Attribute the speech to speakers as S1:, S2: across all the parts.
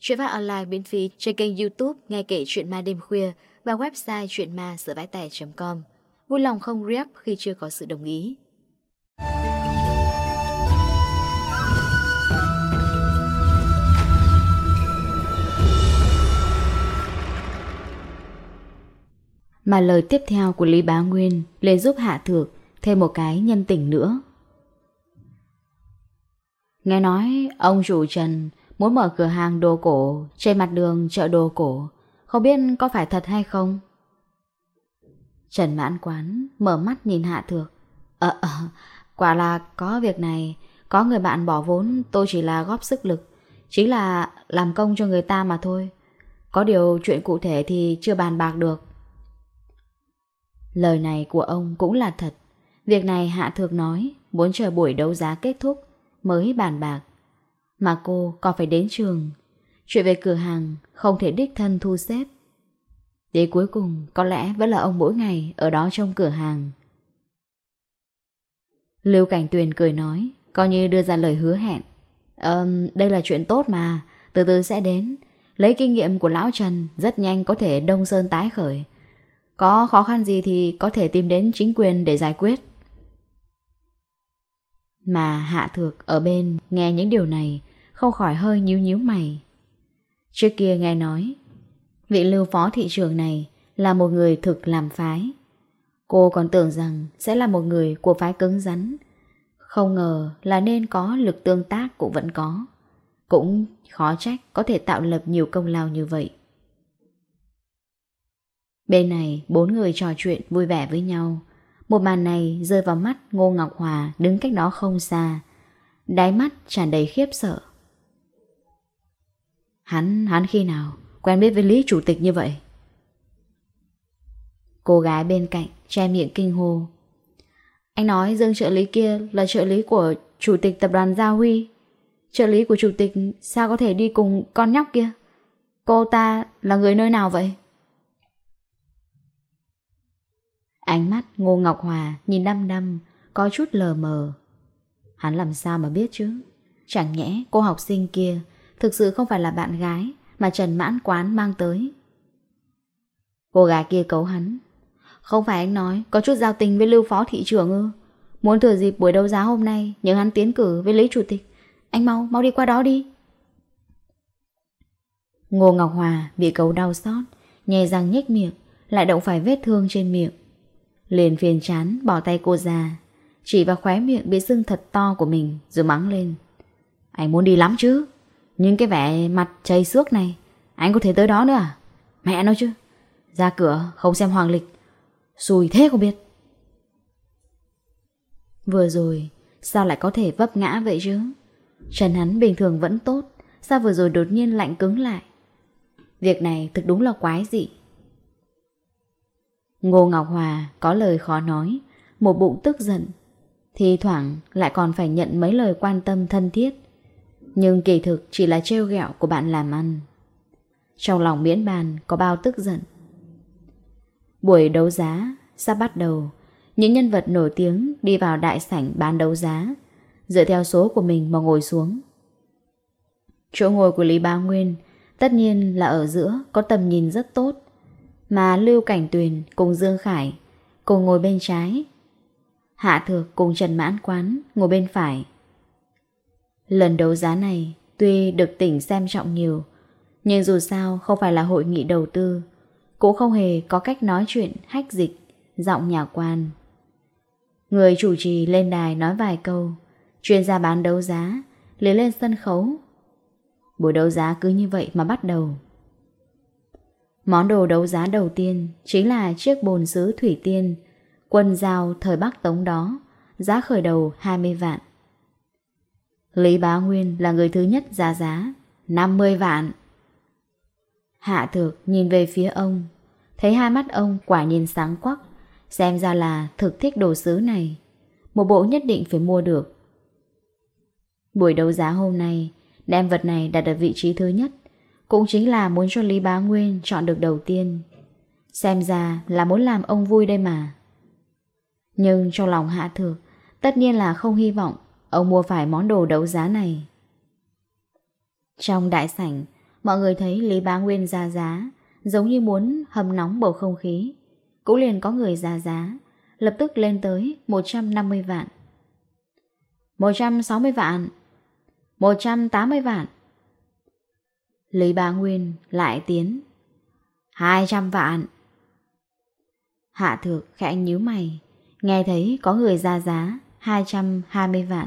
S1: Chuyện phát online miễn phí trên kênh youtube Nghe kể chuyện ma đêm khuya Và website chuyện ma sửa vãi tẻ.com Vui lòng không rep khi chưa có sự đồng ý Mà lời tiếp theo của Lý Bá Nguyên lên giúp Hạ Thược thêm một cái nhân tình nữa. Nghe nói ông chủ Trần muốn mở cửa hàng đồ cổ trên mặt đường chợ đồ cổ, không biết có phải thật hay không? Trần mãn quán mở mắt nhìn Hạ Thược. Ờ, ờ, quả là có việc này, có người bạn bỏ vốn tôi chỉ là góp sức lực, chính là làm công cho người ta mà thôi. Có điều chuyện cụ thể thì chưa bàn bạc được. Lời này của ông cũng là thật. Việc này Hạ Thược nói, muốn chờ buổi đấu giá kết thúc mới bàn bạc mà cô còn phải đến trường. Chuyện về cửa hàng không thể đích thân thu xếp. Đến cuối cùng có lẽ vẫn là ông mỗi ngày ở đó trong cửa hàng. Lưu Cảnh Tuyền cười nói, coi như đưa ra lời hứa hẹn. Um, đây là chuyện tốt mà, từ từ sẽ đến. Lấy kinh nghiệm của Lão Trần rất nhanh có thể đông sơn tái khởi. Có khó khăn gì thì có thể tìm đến chính quyền để giải quyết. Mà Hạ Thược ở bên nghe những điều này không khỏi hơi nhíu nhíu mày. Trước kia nghe nói, vị lưu phó thị trường này là một người thực làm phái. Cô còn tưởng rằng sẽ là một người của phái cứng rắn. Không ngờ là nên có lực tương tác cũng vẫn có. Cũng khó trách có thể tạo lập nhiều công lao như vậy. Bên này, bốn người trò chuyện vui vẻ với nhau. Một màn này rơi vào mắt Ngô Ngọc Hòa đứng cách đó không xa. Đáy mắt tràn đầy khiếp sợ. Hắn, hắn khi nào quen biết với Lý Chủ tịch như vậy? Cô gái bên cạnh che miệng kinh hô. Anh nói Dương trợ lý kia là trợ lý của Chủ tịch Tập đoàn Gia Huy. Trợ lý của Chủ tịch sao có thể đi cùng con nhóc kia? Cô ta là người nơi nào vậy? Ánh mắt Ngô Ngọc Hòa nhìn năm năm có chút lờ mờ. Hắn làm sao mà biết chứ? Chẳng nhẽ cô học sinh kia Thực sự không phải là bạn gái Mà Trần Mãn Quán mang tới. Cô gái kia cấu hắn. Không phải anh nói Có chút giao tình với lưu phó thị trưởng ư? Muốn thừa dịp buổi đấu giá hôm nay Nhưng hắn tiến cử với lý chủ tịch. Anh mau, mau đi qua đó đi. Ngô Ngọc Hòa bị cấu đau xót Nhè răng nhếch miệng Lại động phải vết thương trên miệng. Liền phiền chán bỏ tay cô ra Chỉ vào khóe miệng bị sưng thật to của mình Rồi mắng lên. Anh muốn đi lắm chứ? Nhưng cái vẻ mặt chây xước này, Anh có thể tới đó nữa à? Mẹ nói chứ. Ra cửa, không xem hoàng lịch. Xùi thế không biết. Vừa rồi, Sao lại có thể vấp ngã vậy chứ? Trần hắn bình thường vẫn tốt, Sao vừa rồi đột nhiên lạnh cứng lại? Việc này thực đúng là quái dị. Ngô Ngọc Hòa có lời khó nói, Một bụng tức giận Thì thoảng lại còn phải nhận mấy lời quan tâm thân thiết. Nhưng kỳ thực chỉ là trêu ghẹo của bạn làm ăn. Trong lòng miễn bàn có bao tức giận. Buổi đấu giá sắp bắt đầu, Những nhân vật nổi tiếng đi vào đại sảnh bán đấu giá, Dựa theo số của mình mà ngồi xuống. Chỗ ngồi của Lý Bá Nguyên Tất nhiên là ở giữa có tầm nhìn rất tốt, Mà Lưu Cảnh Tuyền cùng Dương Khải Cùng ngồi bên trái, Hạ Thược cùng Trần Mãn Quán ngồi bên phải. Lần đấu giá này tuy được tỉnh xem trọng nhiều, nhưng dù sao không phải là hội nghị đầu tư, cũng không hề có cách nói chuyện hách dịch, giọng nhà quan. Người chủ trì lên đài nói vài câu, chuyên gia bán đấu giá, lấy lên sân khấu. Buổi đấu giá cứ như vậy mà bắt đầu. Món đồ đấu giá đầu tiên chính là chiếc bồn sứ thủy tiên, quân dao thời Bắc Tống đó, giá khởi đầu 20 vạn. Lý Bá Nguyên là người thứ nhất ra giá 50 vạn. Hạ thược nhìn về phía ông, Thấy hai mắt ông quả nhìn sáng quắc, Xem ra là thực thích đồ sứ này. Một bộ nhất định phải mua được. Buổi đấu giá hôm nay, Đem vật này đặt ở vị trí thứ nhất, Cũng chính là muốn cho Lý Bá Nguyên chọn được đầu tiên. Xem ra là muốn làm ông vui đây mà. Nhưng trong lòng hạ thược, Tất nhiên là không hy vọng Ông mua phải món đồ đấu giá này. Trong đại sảnh, Mọi người thấy Lý Bá Nguyên ra giá, Giống như muốn hầm nóng bầu không khí. Cũng liền có người ra giá, Lập tức lên tới 150 vạn. 160 vạn. 180 vạn. Lý Bá Nguyên lại tiến. 200 vạn. Hạ thược khẽ nhíu mày, Nghe thấy có người ra giá 220 vạn.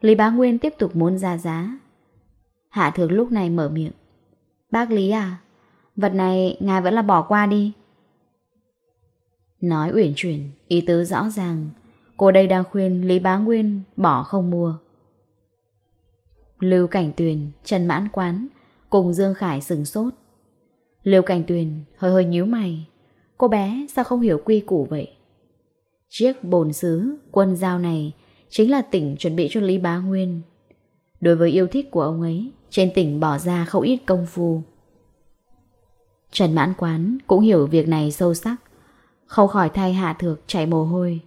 S1: Lý Bá Nguyên tiếp tục muốn ra giá. Hạ thược lúc này mở miệng. Bác Lý à, vật này ngài vẫn là bỏ qua đi. Nói uyển chuyển, ý tứ rõ ràng. Cô đây đang khuyên Lý Bá Nguyên bỏ không mua. Lưu Cảnh Tuyền, Trần Mãn Quán cùng Dương Khải sừng sốt. Lưu Cảnh Tuyền hơi hơi nhíu mày. Cô bé sao không hiểu quy củ vậy? Chiếc bồn xứ, quân dao này chính là tỉnh chuẩn bị cho Lý Bá Nguyên. Đối với yêu thích của ông ấy, trên tỉnh bỏ ra không ít công phu. Trần Mãn Quán cũng hiểu việc này sâu sắc, không khỏi thay Hạ Thược chạy mồ hôi.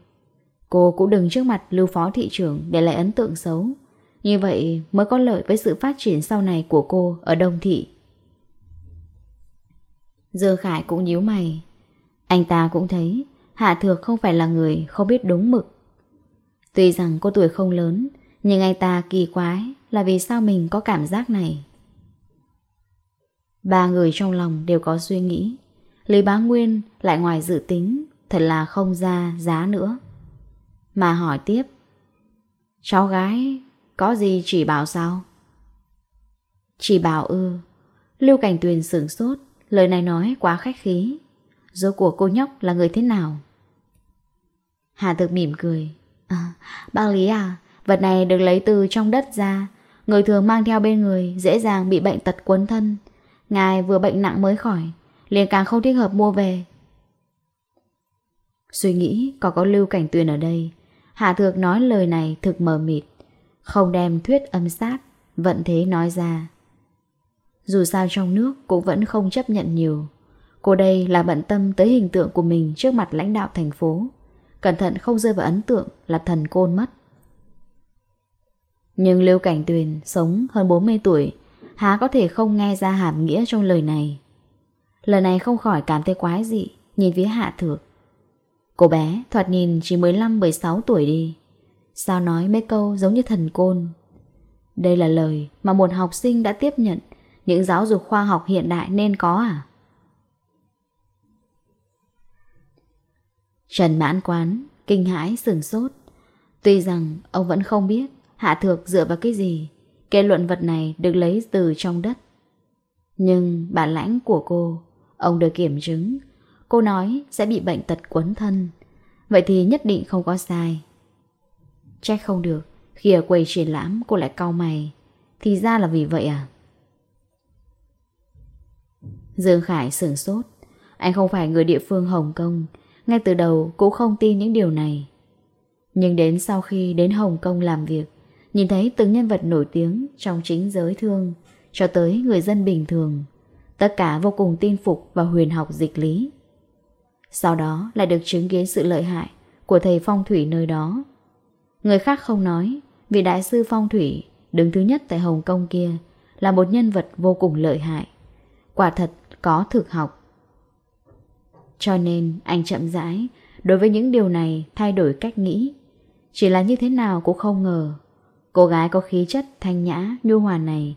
S1: Cô cũng đừng trước mặt lưu phó thị trưởng để lại ấn tượng xấu. Như vậy mới có lợi với sự phát triển sau này của cô ở Đông Thị. Dương Khải cũng nhíu mày. Anh ta cũng thấy Hạ Thược không phải là người không biết đúng mực. Tuy rằng cô tuổi không lớn, nhưng anh ta kỳ quái là vì sao mình có cảm giác này. Ba người trong lòng đều có suy nghĩ. Lý Bá Nguyên lại ngoài dự tính, thật là không ra giá nữa. Mà hỏi tiếp, cháu gái có gì chỉ bảo sao? Chỉ bảo ư, Lưu Cảnh Tuyền sửng sốt, lời này nói quá khách khí. Rốt của cô nhóc là người thế nào? Hà Thực mỉm cười, À, bác Lý à, vật này được lấy từ trong đất ra, người thường mang theo bên người dễ dàng bị bệnh tật quấn thân. Ngài vừa bệnh nặng mới khỏi, liền càng không thích hợp mua về. Suy nghĩ có có Lưu Cảnh Tuyền ở đây, Hạ Thược nói lời này thực mờ mịt, không đem thuyết âm sát, vận thế nói ra. Dù sao trong nước cũng vẫn không chấp nhận nhiều. Cô đây là bận tâm tới hình tượng của mình trước mặt lãnh đạo thành phố cẩn thận không rơi vào ấn tượng là thần côn mất. Nhưng Lưu Cảnh Tuyền sống hơn 40 tuổi, há có thể không nghe ra hàm nghĩa trong lời này. Lời này không khỏi cảm thấy quái dị, nhìn phía hạ thược. Cô bé thoạt nhìn chỉ 15-16 tuổi đi. Sao nói mấy câu giống như thần côn. Đây là lời mà một học sinh đã tiếp nhận những giáo dục khoa học hiện đại nên có à? Trần mãn quán, kinh hãi sửng sốt. Tuy rằng ông vẫn không biết Hạ Thược dựa vào cái gì, kết luận vật này được lấy từ trong đất. Nhưng bản lãnh của cô, ông được kiểm chứng. Cô nói sẽ bị bệnh tật quấn thân. Vậy thì nhất định không có sai. chắc không được, khi ở quầy triển lãm cô lại cau mày. Thì ra là vì vậy à? Dương Khải sửng sốt. Anh không phải người địa phương Hồng Kông, ngay từ đầu cũng không tin những điều này. Nhưng đến sau khi đến Hồng Kông làm việc, Nhìn thấy từng nhân vật nổi tiếng trong chính giới thương, Cho tới người dân bình thường, Tất cả vô cùng tin phục và huyền học dịch lý. Sau đó lại được chứng kiến sự lợi hại Của thầy phong thủy nơi đó. Người khác không nói, Vì đại sư phong thủy Đứng thứ nhất tại Hồng Kông kia Là một nhân vật vô cùng lợi hại, Quả thật có thực học. Cho nên anh chậm rãi, Đối với những điều này thay đổi cách nghĩ. Chỉ là như thế nào cũng không ngờ, Cô gái có khí chất thanh nhã nhu hòa này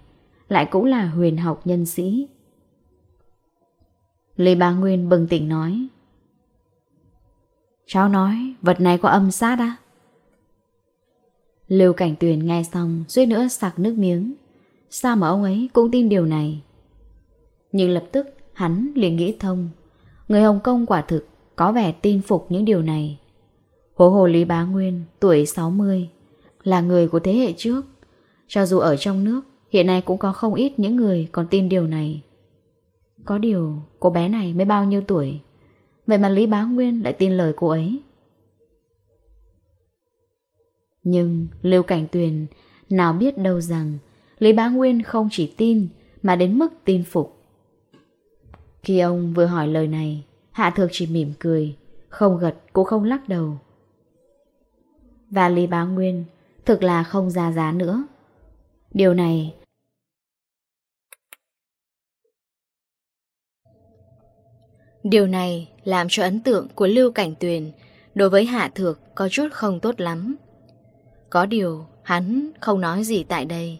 S1: Lại cũng là huyền học nhân sĩ. Lê Bá Nguyên bừng tỉnh nói, Cháu nói, vật này có âm sát á? Lưu Cảnh Tuyền nghe xong suýt nữa sặc nước miếng. Sao mà ông ấy cũng tin điều này? Nhưng lập tức hắn liền nghĩ thông Người Hồng Kông quả thực có vẻ tin phục những điều này. Hồ hồ Lý Bá Nguyên, tuổi 60, là người của thế hệ trước. Cho dù ở trong nước, hiện nay cũng có không ít những người còn tin điều này. Có điều, cô bé này mới bao nhiêu tuổi? Vậy mà Lý Bá Nguyên lại tin lời cô ấy. Nhưng Lưu Cảnh Tuyền nào biết đâu rằng Lý Bá Nguyên không chỉ tin mà đến mức tin phục. Khi ông vừa hỏi lời này, Hạ Thược chỉ mỉm cười, không gật cũng không lắc đầu. Và Lý Bá Nguyên thực là không ra giá nữa. Điều này Điều này làm cho ấn tượng của Lưu Cảnh Tuyền đối với Hạ Thược có chút không tốt lắm. Có điều hắn không nói gì tại đây.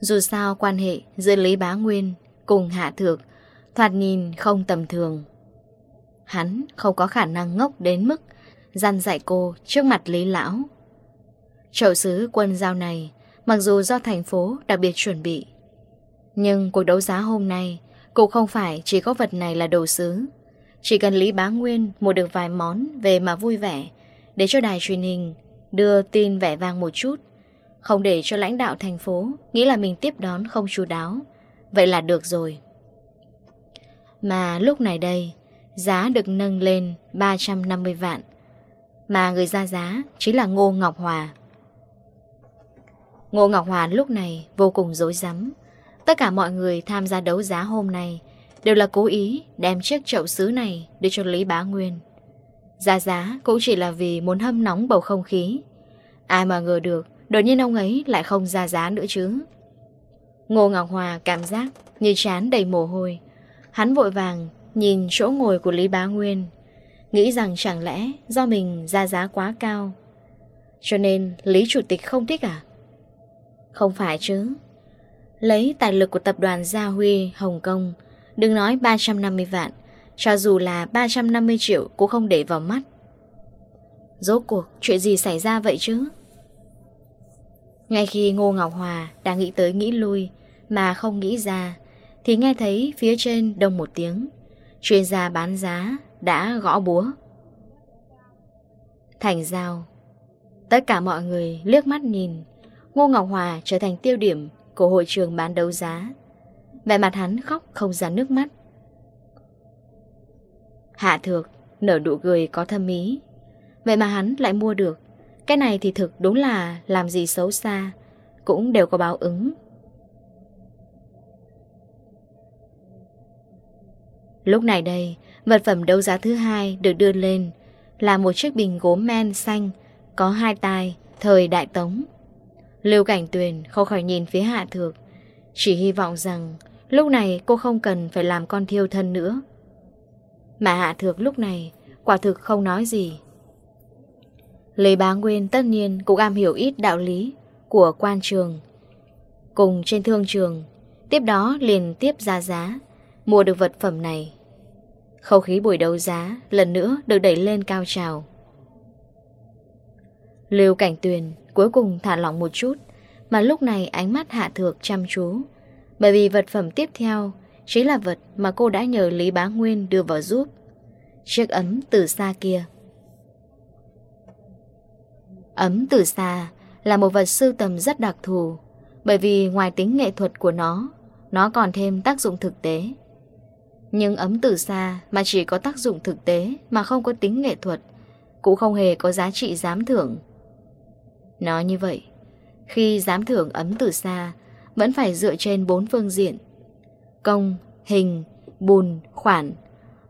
S1: Dù sao quan hệ giữa Lý Bá Nguyên cùng Hạ Thược Thoạt nhìn không tầm thường. Hắn không có khả năng ngốc đến mức Gian dạy cô trước mặt Lý Lão. Chậu sứ quân giao này, Mặc dù do thành phố đặc biệt chuẩn bị, Nhưng cuộc đấu giá hôm nay Cũng không phải chỉ có vật này là đồ sứ. Chỉ cần Lý Bá Nguyên mua được vài món về mà vui vẻ, Để cho đài truyền hình đưa tin vẻ vang một chút, Không để cho lãnh đạo thành phố Nghĩ là mình tiếp đón không chú đáo, Vậy là được rồi mà lúc này đây giá được nâng lên 350 vạn. Mà người ra giá chính là Ngô Ngọc Hòa. Ngô Ngọc Hòa lúc này vô cùng dối rắm Tất cả mọi người tham gia đấu giá hôm nay đều là cố ý đem chiếc chậu sứ này để cho Lý Bá Nguyên. Giá giá cũng chỉ là vì muốn hâm nóng bầu không khí. Ai mà ngờ được, đột nhiên ông ấy lại không ra giá nữa chứ. Ngô Ngọc Hòa cảm giác như chán đầy mồ hôi, Hắn vội vàng nhìn chỗ ngồi của Lý Bá Nguyên, Nghĩ rằng chẳng lẽ do mình ra giá quá cao, Cho nên Lý Chủ tịch không thích à? Không phải chứ. Lấy tài lực của tập đoàn Gia Huy Hồng Kông, Đừng nói 350 vạn, Cho dù là 350 triệu cũng không để vào mắt. Rốt cuộc chuyện gì xảy ra vậy chứ? Ngay khi Ngô Ngọc Hòa đang nghĩ tới nghĩ lui Mà không nghĩ ra thì nghe thấy phía trên đông một tiếng. Chuyên gia bán giá đã gõ búa. Thành giao. Tất cả mọi người liếc mắt nhìn. Ngô Ngọc Hòa trở thành tiêu điểm Của hội trường bán đấu giá. Vẻ mặt hắn khóc không ra nước mắt. Hạ thược, Nở nụ cười có thâm ý. Vậy mà hắn lại mua được. Cái này thì thực đúng là làm gì xấu xa, Cũng đều có báo ứng. Lúc này đây, vật phẩm đấu giá thứ hai được đưa lên là một chiếc bình gốm men xanh có hai tai thời đại tống. Lưu Cảnh Tuyền không khỏi nhìn phía Hạ Thược, chỉ hy vọng rằng lúc này cô không cần phải làm con thiêu thân nữa. Mà Hạ Thược lúc này quả thực không nói gì. lê Bá Nguyên tất nhiên cũng am hiểu ít đạo lý của quan trường. Cùng trên thương trường, tiếp đó liền tiếp ra giá, giá mua được vật phẩm này. Khẩu khí buổi đấu giá lần nữa được đẩy lên cao trào. Lưu Cảnh Tuyền cuối cùng thả lỏng một chút, mà lúc này ánh mắt Hạ Thược chăm chú. Bởi vì vật phẩm tiếp theo chính là vật mà cô đã nhờ Lý Bá Nguyên đưa vào giúp. Chiếc ấm từ xa kia. Ấm từ xa là một vật sưu tầm rất đặc thù, bởi vì ngoài tính nghệ thuật của nó, nó còn thêm tác dụng thực tế. Nhưng ấm từ xa mà chỉ có tác dụng thực tế mà không có tính nghệ thuật, cũng không hề có giá trị giám thưởng. Nói như vậy, khi giám thưởng ấm từ xa, vẫn phải dựa trên bốn phương diện. Công, hình, bùn, khoản.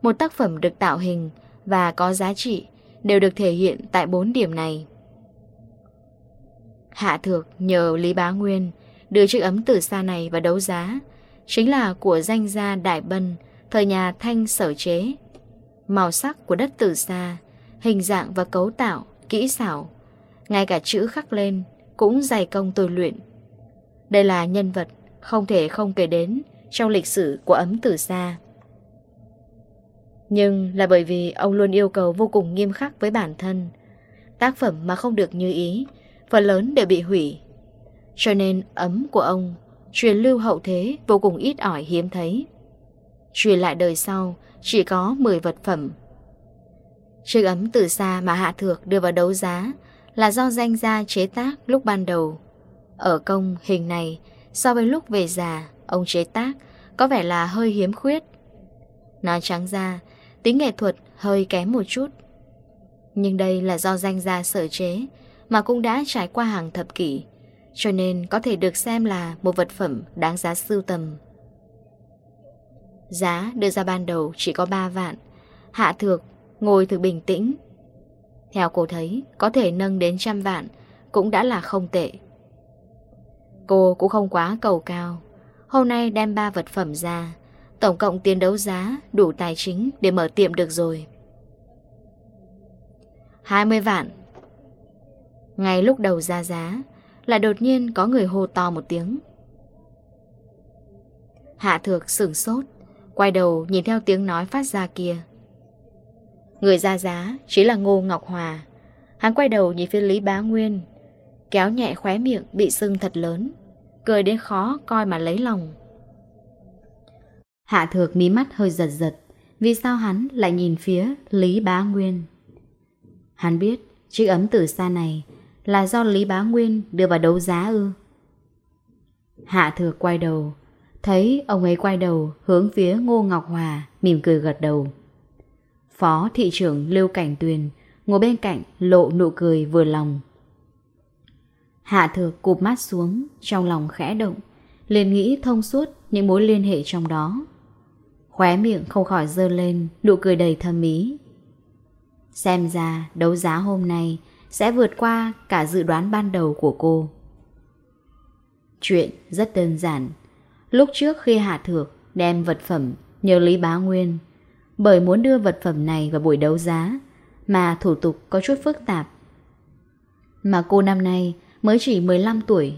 S1: Một tác phẩm được tạo hình và có giá trị đều được thể hiện tại bốn điểm này. Hạ thược nhờ Lý Bá Nguyên đưa chiếc ấm từ xa này vào đấu giá, chính là của danh gia Đại Bân, thời nhà Thanh sở chế. Màu sắc của đất từ xa, hình dạng và cấu tạo, kỹ xảo, ngay cả chữ khắc lên cũng dày công tôi luyện. Đây là nhân vật không thể không kể đến trong lịch sử của ấm từ xa. Nhưng là bởi vì ông luôn yêu cầu vô cùng nghiêm khắc với bản thân. Tác phẩm mà không được như ý, phần lớn đều bị hủy. Cho nên ấm của ông, truyền lưu hậu thế vô cùng ít ỏi hiếm thấy. Truyền lại đời sau, Chỉ có 10 vật phẩm. Chiếc ấm từ xa mà Hạ Thược đưa vào đấu giá Là do danh gia chế tác lúc ban đầu. Ở công hình này, So với lúc về già, Ông chế tác có vẻ là hơi hiếm khuyết. Nói trắng ra, Tính nghệ thuật hơi kém một chút. Nhưng đây là do danh gia sở chế Mà cũng đã trải qua hàng thập kỷ, Cho nên có thể được xem là một vật phẩm đáng giá sưu tầm. Giá đưa ra ban đầu chỉ có 3 vạn. Hạ thược Ngồi thử bình tĩnh. Theo cô thấy, Có thể nâng đến trăm vạn Cũng đã là không tệ. Cô cũng không quá cầu cao. Hôm nay đem ba vật phẩm ra. Tổng cộng tiền đấu giá, Đủ tài chính để mở tiệm được rồi. 20 vạn. Ngay lúc đầu ra giá Lại đột nhiên có người hô to một tiếng. Hạ thược sửng sốt. Quay đầu nhìn theo tiếng nói phát ra kia. Người ra giá Chính là Ngô Ngọc Hòa. Hắn quay đầu nhìn phía Lý Bá Nguyên, Kéo nhẹ khóe miệng bị sưng thật lớn, Cười đến khó coi mà lấy lòng. Hạ thược mí mắt hơi giật giật, Vì sao hắn lại nhìn phía Lý Bá Nguyên? Hắn biết chiếc ấm từ xa này Là do Lý Bá Nguyên đưa vào đấu giá ư? Hạ thược quay đầu Thấy ông ấy quay đầu hướng phía Ngô Ngọc Hòa, mỉm cười gật đầu. Phó thị trưởng Lưu Cảnh Tuyền ngồi bên cạnh lộ nụ cười vừa lòng. Hạ thược cụp mắt xuống, trong lòng khẽ động, liền nghĩ thông suốt những mối liên hệ trong đó. Khóe miệng không khỏi dơ lên, nụ cười đầy thâm ý. Xem ra đấu giá hôm nay sẽ vượt qua cả dự đoán ban đầu của cô. Chuyện rất đơn giản, Lúc trước khi Hạ Thược đem vật phẩm nhờ Lý Bá Nguyên, bởi muốn đưa vật phẩm này vào buổi đấu giá, mà thủ tục có chút phức tạp. Mà cô năm nay mới chỉ 15 tuổi.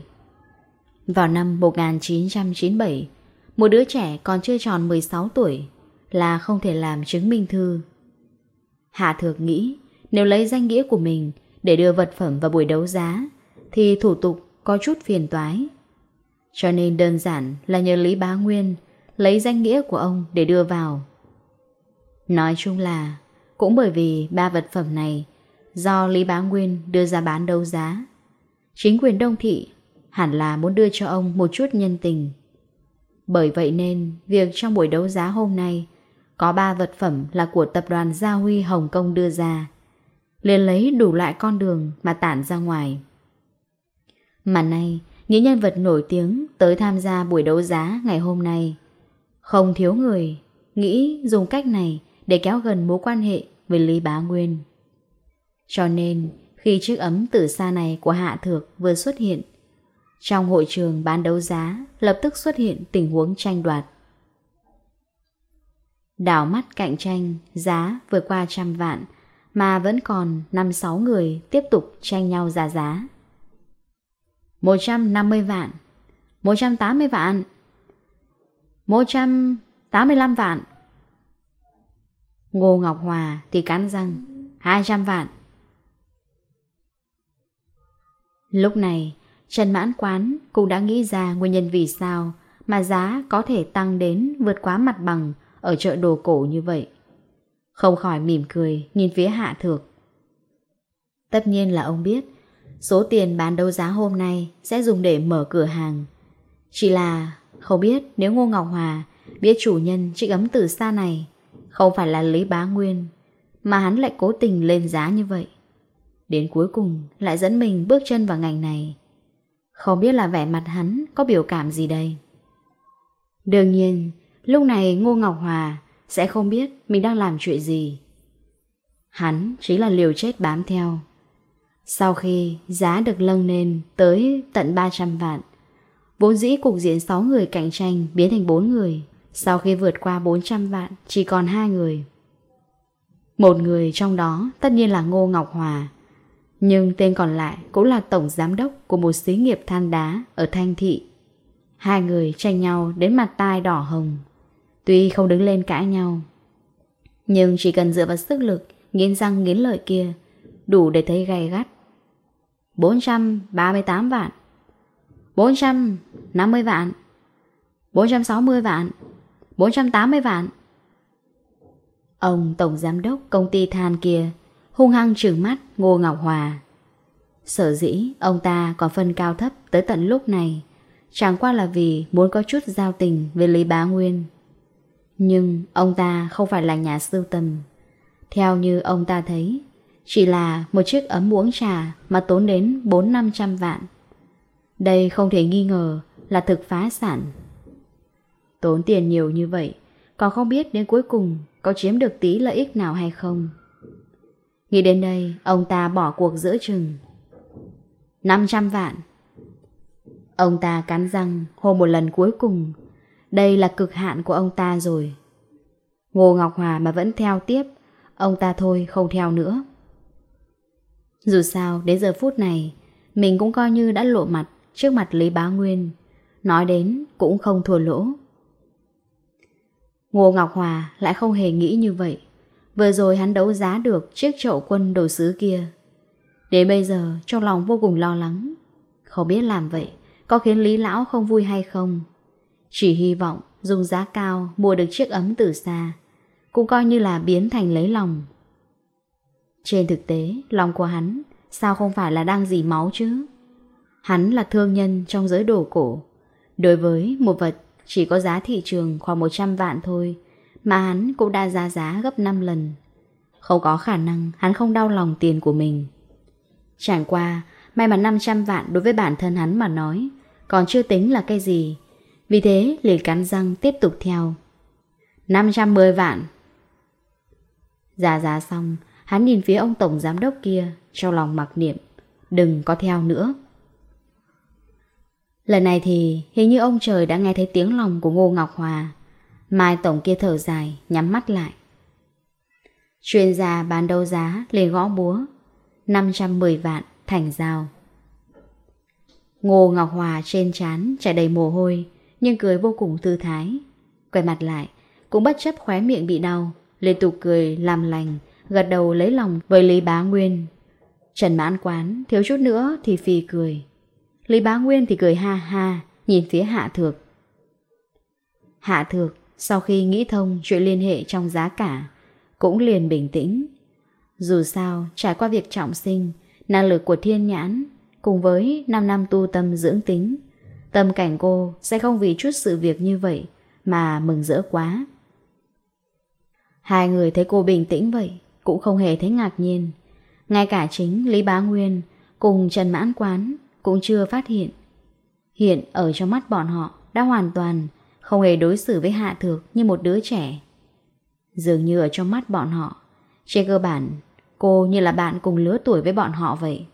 S1: Vào năm 1997, một đứa trẻ còn chưa tròn 16 tuổi là không thể làm chứng minh thư. Hạ Thược nghĩ nếu lấy danh nghĩa của mình để đưa vật phẩm vào buổi đấu giá thì thủ tục có chút phiền toái. Cho nên đơn giản là nhờ Lý Bá Nguyên lấy danh nghĩa của ông để đưa vào. Nói chung là cũng bởi vì ba vật phẩm này do Lý Bá Nguyên đưa ra bán đấu giá. Chính quyền Đông Thị hẳn là muốn đưa cho ông một chút nhân tình. Bởi vậy nên việc trong buổi đấu giá hôm nay có ba vật phẩm là của tập đoàn Gia Huy Hồng Kông đưa ra. liền lấy đủ loại con đường mà tản ra ngoài. Mà nay, những nhân vật nổi tiếng tới tham gia buổi đấu giá ngày hôm nay. Không thiếu người nghĩ dùng cách này để kéo gần mối quan hệ với Lý Bá Nguyên. Cho nên, khi chiếc ấm tử xa này của Hạ Thược vừa xuất hiện, trong hội trường bán đấu giá lập tức xuất hiện tình huống tranh đoạt. Đảo mắt cạnh tranh, giá vượt qua trăm vạn, mà vẫn còn 5-6 người tiếp tục tranh nhau ra giá. 150 vạn 180 vạn 185 vạn Ngô Ngọc Hòa thì cắn răng 200 vạn Lúc này, Trần Mãn Quán cũng đã nghĩ ra nguyên nhân vì sao mà giá có thể tăng đến vượt quá mặt bằng ở chợ đồ cổ như vậy. Không khỏi mỉm cười nhìn phía Hạ Thược. Tất nhiên là ông biết Số tiền bán đấu giá hôm nay sẽ dùng để mở cửa hàng. Chỉ là không biết nếu Ngô Ngọc Hòa biết chủ nhân chiếc ấm từ xa này không phải là Lý Bá Nguyên mà hắn lại cố tình lên giá như vậy. Đến cuối cùng lại dẫn mình bước chân vào ngành này. Không biết là vẻ mặt hắn có biểu cảm gì đây. Đương nhiên, lúc này Ngô Ngọc Hòa sẽ không biết mình đang làm chuyện gì. Hắn chính là liều chết bám theo. Sau khi giá được lâng lên tới tận 300 vạn, vốn dĩ cuộc diện 6 người cạnh tranh biến thành 4 người, sau khi vượt qua 400 vạn chỉ còn hai người. Một người trong đó tất nhiên là Ngô Ngọc Hòa, nhưng tên còn lại cũng là tổng giám đốc của một xí nghiệp than đá ở Thanh Thị. Hai người tranh nhau đến mặt tai đỏ hồng, tuy không đứng lên cãi nhau. Nhưng chỉ cần dựa vào sức lực, nghiến răng nghiến lợi kia, đủ để thấy gay gắt. 438 vạn 450 vạn 460 vạn 480 vạn Ông Tổng Giám đốc công ty than kia hung hăng trừng mắt Ngô Ngọc Hòa. Sở dĩ ông ta còn phân cao thấp tới tận lúc này chẳng qua là vì muốn có chút giao tình với Lý Bá Nguyên. Nhưng ông ta không phải là nhà sưu tầm. Theo như ông ta thấy, chỉ là một chiếc ấm uống trà mà tốn đến 4-500 vạn. Đây không thể nghi ngờ là thực phá sản. Tốn tiền nhiều như vậy, còn không biết đến cuối cùng có chiếm được tí lợi ích nào hay không. Nghĩ đến đây, ông ta bỏ cuộc giữa chừng. 500 vạn. Ông ta cắn răng hô một lần cuối cùng. Đây là cực hạn của ông ta rồi. Ngô Ngọc Hòa mà vẫn theo tiếp, ông ta thôi không theo nữa. Dù sao, đến giờ phút này, mình cũng coi như đã lộ mặt trước mặt Lý Bá Nguyên. Nói đến cũng không thua lỗ. Ngô Ngọc Hòa lại không hề nghĩ như vậy. Vừa rồi hắn đấu giá được chiếc chậu quân đồ sứ kia. Đến bây giờ, trong lòng vô cùng lo lắng. Không biết làm vậy, có khiến Lý Lão không vui hay không? Chỉ hy vọng dùng giá cao mua được chiếc ấm từ xa, cũng coi như là biến thành lấy lòng. Trên thực tế, lòng của hắn sao không phải là đang dì máu chứ? Hắn là thương nhân trong giới đồ cổ. Đối với một vật chỉ có giá thị trường khoảng 100 vạn thôi, mà hắn cũng đã giá, giá gấp 5 lần. Không có khả năng hắn không đau lòng tiền của mình. Chẳng qua, may mà 500 vạn đối với bản thân hắn mà nói, còn chưa tính là cái gì. Vì thế, liền cắn răng tiếp tục theo. 510 vạn. Giá giá xong, Hắn nhìn phía ông tổng giám đốc kia, trong lòng mặc niệm, đừng có theo nữa. Lần này thì hình như ông trời đã nghe thấy tiếng lòng của Ngô Ngọc Hòa. Mai tổng kia thở dài, nhắm mắt lại. Chuyên gia bán đấu giá liền gõ búa, 510 vạn thành giao. Ngô Ngọc Hòa trên chán chạy đầy mồ hôi, nhưng cười vô cùng thư thái. Quay mặt lại, cũng bất chấp khóe miệng bị đau, liên tục cười làm lành, gật đầu lấy lòng với Lý Bá Nguyên. Trần mãn quán, thiếu chút nữa thì phì cười. Lý Bá Nguyên thì cười ha ha, nhìn phía Hạ Thược. Hạ Thược, sau khi nghĩ thông chuyện liên hệ trong giá cả, cũng liền bình tĩnh. Dù sao, trải qua việc trọng sinh, năng lực của thiên nhãn, cùng với 5 năm tu tâm dưỡng tính, tâm cảnh cô sẽ không vì chút sự việc như vậy mà mừng rỡ quá. Hai người thấy cô bình tĩnh vậy, cũng không hề thấy ngạc nhiên. Ngay cả chính Lý Bá Nguyên cùng Trần Mãn Quán cũng chưa phát hiện. Hiện ở trong mắt bọn họ đã hoàn toàn không hề đối xử với Hạ Thược như một đứa trẻ. Dường như ở trong mắt bọn họ, trên cơ bản cô như là bạn cùng lứa tuổi với bọn họ vậy.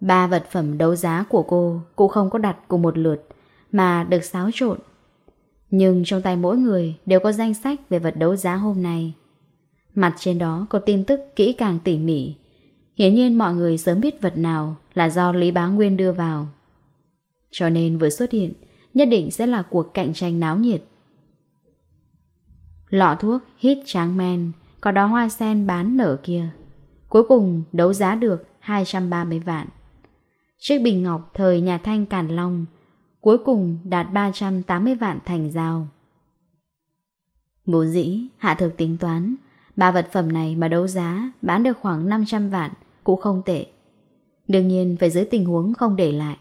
S1: Ba vật phẩm đấu giá của cô cũng không có đặt cùng một lượt mà được xáo trộn nhưng trong tay mỗi người đều có danh sách về vật đấu giá hôm nay. Mặt trên đó có tin tức kỹ càng tỉ mỉ. Hiển nhiên mọi người sớm biết vật nào là do Lý Bá Nguyên đưa vào. Cho nên vừa xuất hiện, nhất định sẽ là cuộc cạnh tranh náo nhiệt. Lọ thuốc hít tráng men, có đó hoa sen bán nở kia. Cuối cùng đấu giá được 230 vạn. Chiếc bình ngọc thời nhà Thanh Càn Long cuối cùng đạt 380 vạn thành giao. Bố dĩ, hạ thực tính toán, ba vật phẩm này mà đấu giá bán được khoảng 500 vạn cũng không tệ. Đương nhiên phải dưới tình huống không để lại.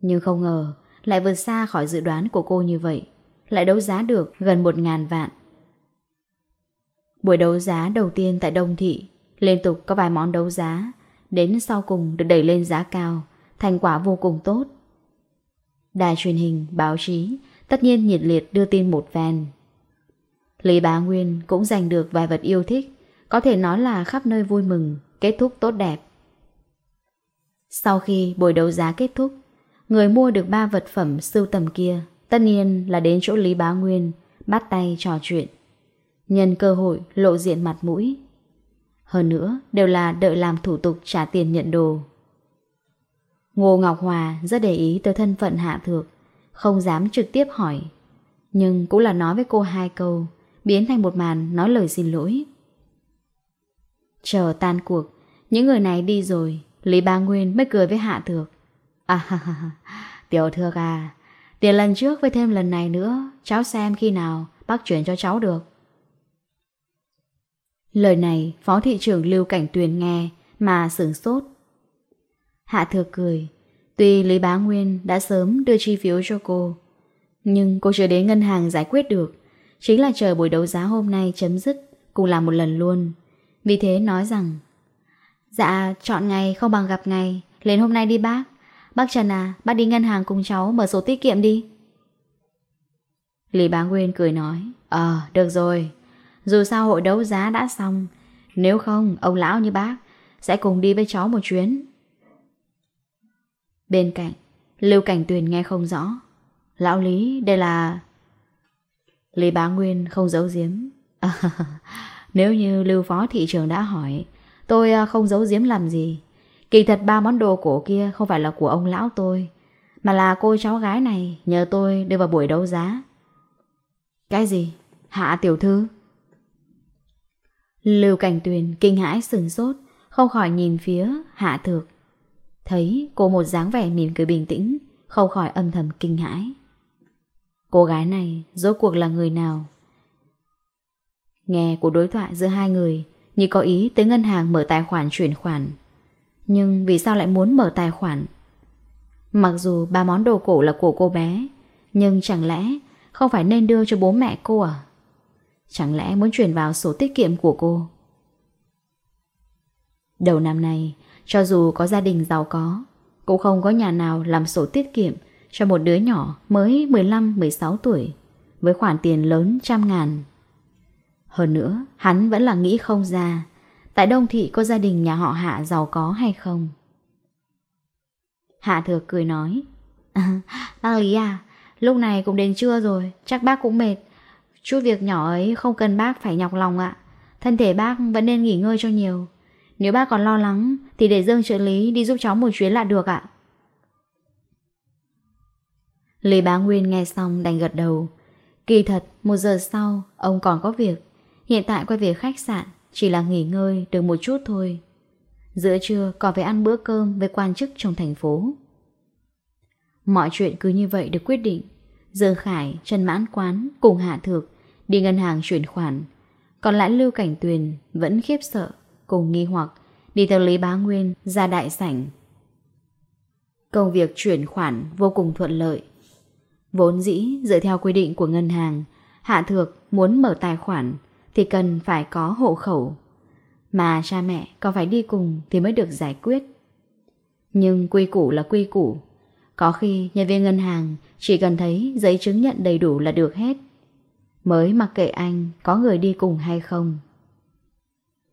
S1: Nhưng không ngờ, lại vượt xa khỏi dự đoán của cô như vậy, lại đấu giá được gần 1.000 vạn. Buổi đấu giá đầu tiên tại Đông Thị, liên tục có vài món đấu giá, đến sau cùng được đẩy lên giá cao, thành quả vô cùng tốt. Đài truyền hình, báo chí Tất nhiên nhiệt liệt đưa tin một phen. Lý Bá Nguyên cũng giành được vài vật yêu thích Có thể nói là khắp nơi vui mừng Kết thúc tốt đẹp. Sau khi buổi đấu giá kết thúc Người mua được ba vật phẩm sưu tầm kia Tất nhiên là đến chỗ Lý Bá Nguyên Bắt tay trò chuyện. Nhân cơ hội lộ diện mặt mũi. Hơn nữa đều là đợi làm thủ tục trả tiền nhận đồ. Ngô Ngọc Hòa rất để ý tới thân phận hạ thược, không dám trực tiếp hỏi. Nhưng cũng là nói với cô hai câu, biến thành một màn nói lời xin lỗi. Chờ tan cuộc, những người này đi rồi, Lý Ba Nguyên mới cười với hạ thược. À ha ha ha, tiểu thược à, tiền lần trước với thêm lần này nữa, cháu xem khi nào bác chuyển cho cháu được. Lời này, Phó Thị trưởng Lưu Cảnh Tuyền nghe mà sửng sốt. Hạ thừa cười. Tuy Lý Bá Nguyên đã sớm đưa chi phiếu cho cô, nhưng cô chưa đến ngân hàng giải quyết được. Chính là chờ buổi đấu giá hôm nay chấm dứt, cùng làm một lần luôn. Vì thế nói rằng, Dạ, chọn ngày không bằng gặp ngày, lên hôm nay đi bác. Bác Trần à, bác đi ngân hàng cùng cháu mở sổ tiết kiệm đi. Lý Bá Nguyên cười nói, Ờ, được rồi. Dù sao hội đấu giá đã xong, nếu không, ông lão như bác sẽ cùng đi với cháu một chuyến. Bên cạnh, Lưu Cảnh Tuyền nghe không rõ. Lão Lý, đây là... Lý Bá Nguyên không giấu giếm. Nếu như Lưu Phó Thị trưởng đã hỏi, tôi à, không giấu giếm làm gì. Kỳ thật ba món đồ cổ kia không phải là của ông lão tôi, mà là cô cháu gái này nhờ tôi đưa vào buổi đấu giá. Cái gì? Hạ tiểu thư? Lưu Cảnh Tuyền kinh hãi sừng sốt, không khỏi nhìn phía Hạ Thược. Thấy cô một dáng vẻ mỉm cười bình tĩnh, Không khỏi âm thầm kinh hãi. Cô gái này rốt cuộc là người nào? Nghe cuộc đối thoại giữa hai người, Như có ý tới ngân hàng mở tài khoản chuyển khoản. Nhưng vì sao lại muốn mở tài khoản? Mặc dù ba món đồ cổ là của cô bé, Nhưng chẳng lẽ Không phải nên đưa cho bố mẹ cô à? Chẳng lẽ muốn chuyển vào số tiết kiệm của cô? Đầu năm nay cho dù có gia đình giàu có, cũng không có nhà nào làm sổ tiết kiệm cho một đứa nhỏ mới 15-16 tuổi với khoản tiền lớn trăm ngàn. Hơn nữa, hắn vẫn là nghĩ không ra tại Đông Thị có gia đình nhà họ Hạ giàu có hay không. Hạ thừa cười nói Bác Lý à, lúc này cũng đến trưa rồi, chắc bác cũng mệt. Chút việc nhỏ ấy không cần bác phải nhọc lòng ạ. Thân thể bác vẫn nên nghỉ ngơi cho nhiều. Nếu bác còn lo lắng Thì để Dương trợ lý đi giúp cháu một chuyến là được ạ. Lý bá Nguyên nghe xong đành gật đầu. Kỳ thật một giờ sau Ông còn có việc. Hiện tại quay về khách sạn Chỉ là nghỉ ngơi được một chút thôi. Giữa trưa còn phải ăn bữa cơm Với quan chức trong thành phố. Mọi chuyện cứ như vậy được quyết định. Dương Khải, Trần Mãn Quán cùng Hạ Thược đi ngân hàng chuyển khoản. Còn lại Lưu Cảnh Tuyền vẫn khiếp sợ cùng nghi hoặc đi theo Lý Bá Nguyên ra đại sảnh. Công việc chuyển khoản vô cùng thuận lợi. Vốn dĩ dựa theo quy định của ngân hàng, Hạ Thược muốn mở tài khoản thì cần phải có hộ khẩu. Mà cha mẹ còn phải đi cùng thì mới được giải quyết. Nhưng quy củ là quy củ. Có khi nhân viên ngân hàng chỉ cần thấy giấy chứng nhận đầy đủ là được hết. Mới mặc kệ anh có người đi cùng hay không.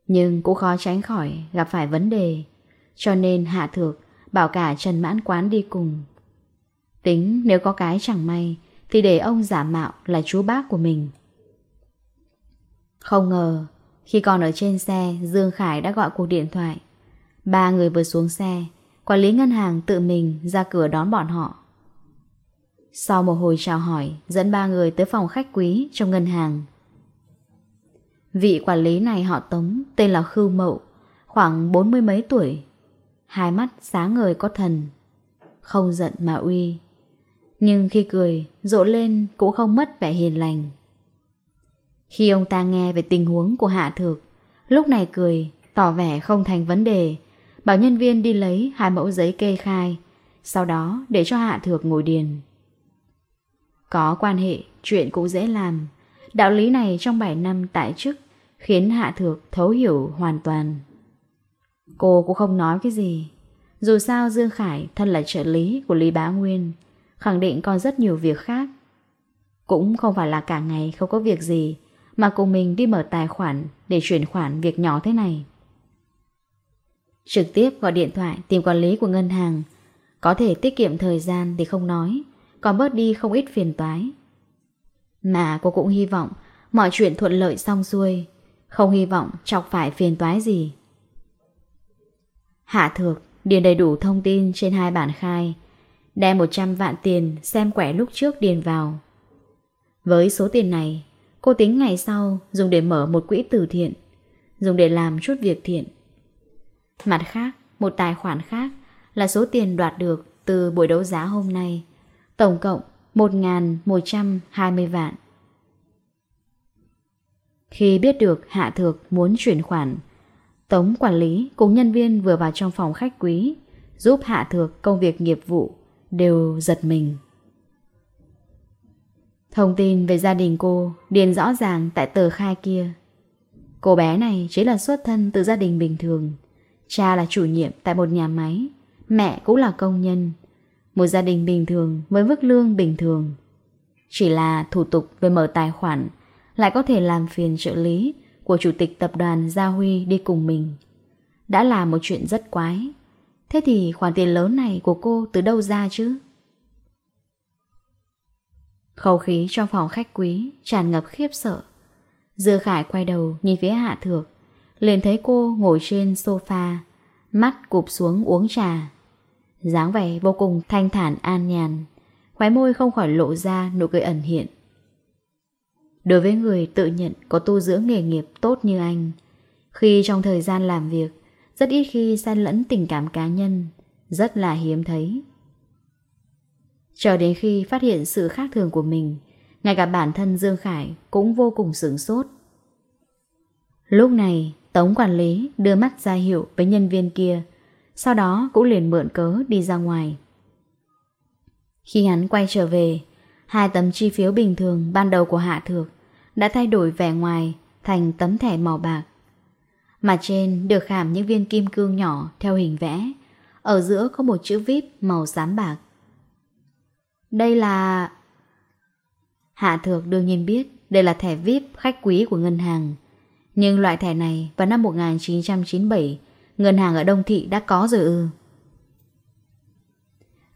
S1: Nhưng cũng khó tránh khỏi gặp phải vấn đề. Cho nên Hạ Thược bảo cả Trần Mãn Quán đi cùng. Tính nếu có cái chẳng may, Thì để ông giả mạo là chú bác của mình. Không ngờ, Khi còn ở trên xe, Dương Khải đã gọi cuộc điện thoại. Ba người vừa xuống xe, Quản lý ngân hàng tự mình ra cửa đón bọn họ. Sau một hồi chào hỏi, Dẫn ba người tới phòng khách quý trong ngân hàng. Vị quản lý này họ Tống, tên là Khưu Mậu, khoảng bốn mươi mấy tuổi. Hai mắt sáng ngời có thần, không giận mà uy. Nhưng khi cười, rộ lên cũng không mất vẻ hiền lành. Khi ông ta nghe về tình huống của Hạ Thược, lúc này cười, tỏ vẻ không thành vấn đề, bảo nhân viên đi lấy hai mẫu giấy kê khai, sau đó để cho Hạ Thược ngồi điền. Có quan hệ, chuyện cũng dễ làm. Đạo lý này trong 7 năm tại chức khiến Hạ Thược thấu hiểu hoàn toàn. Cô cũng không nói cái gì. Dù sao Dương Khải thân là trợ lý của Lý Bá Nguyên, khẳng định còn rất nhiều việc khác. Cũng không phải là cả ngày không có việc gì, mà cùng mình đi mở tài khoản để chuyển khoản việc nhỏ thế này. Trực tiếp gọi điện thoại tìm quản lý của ngân hàng, có thể tiết kiệm thời gian thì không nói, còn bớt đi không ít phiền toái. Mà cô cũng hy vọng mọi chuyện thuận lợi xong xuôi, không hy vọng chọc phải phiền toái gì. Hạ thược điền đầy đủ thông tin trên hai bản khai, đem 100 vạn tiền xem quẻ lúc trước điền vào. Với số tiền này, cô tính ngày sau dùng để mở một quỹ từ thiện, dùng để làm chút việc thiện. Mặt khác, một tài khoản khác là số tiền đoạt được từ buổi đấu giá hôm nay, tổng cộng 1.120 vạn. Khi biết được Hạ Thược muốn chuyển khoản, Tống quản lý cùng nhân viên vừa vào trong phòng khách quý, giúp Hạ Thược công việc nghiệp vụ, đều giật mình. Thông tin về gia đình cô điền rõ ràng tại tờ khai kia. Cô bé này chỉ là xuất thân từ gia đình bình thường. Cha là chủ nhiệm tại một nhà máy, mẹ cũng là công nhân. Một gia đình bình thường với mức lương bình thường. Chỉ là thủ tục về mở tài khoản lại có thể làm phiền trợ lý của chủ tịch tập đoàn Gia Huy đi cùng mình. Đã là một chuyện rất quái. Thế thì khoản tiền lớn này của cô từ đâu ra chứ? Khẩu khí trong phòng khách quý tràn ngập khiếp sợ. Dư Khải quay đầu nhìn phía Hạ Thược, liền thấy cô ngồi trên sofa, mắt cụp xuống uống trà. dáng vẻ vô cùng thanh thản an nhàn, khóe môi không khỏi lộ ra nụ cười ẩn hiện. Đối với người tự nhận có tu dưỡng nghề nghiệp tốt như anh, khi trong thời gian làm việc, rất ít khi xen lẫn tình cảm cá nhân, rất là hiếm thấy. Cho đến khi phát hiện sự khác thường của mình, ngay cả bản thân Dương Khải cũng vô cùng sửng sốt. Lúc này, Tống quản lý đưa mắt ra hiệu với nhân viên kia, sau đó cũng liền mượn cớ đi ra ngoài. Khi hắn quay trở về, hai tấm chi phiếu bình thường ban đầu của Hạ Thược đã thay đổi vẻ ngoài thành tấm thẻ màu bạc. Mặt trên được khảm những viên kim cương nhỏ theo hình vẽ, ở giữa có một chữ vip màu xám bạc. Đây là... Hạ Thược đương nhiên biết đây là thẻ VIP khách quý của ngân hàng. Nhưng loại thẻ này vào năm 1997, ngân hàng ở Đông Thị đã có rồi ư.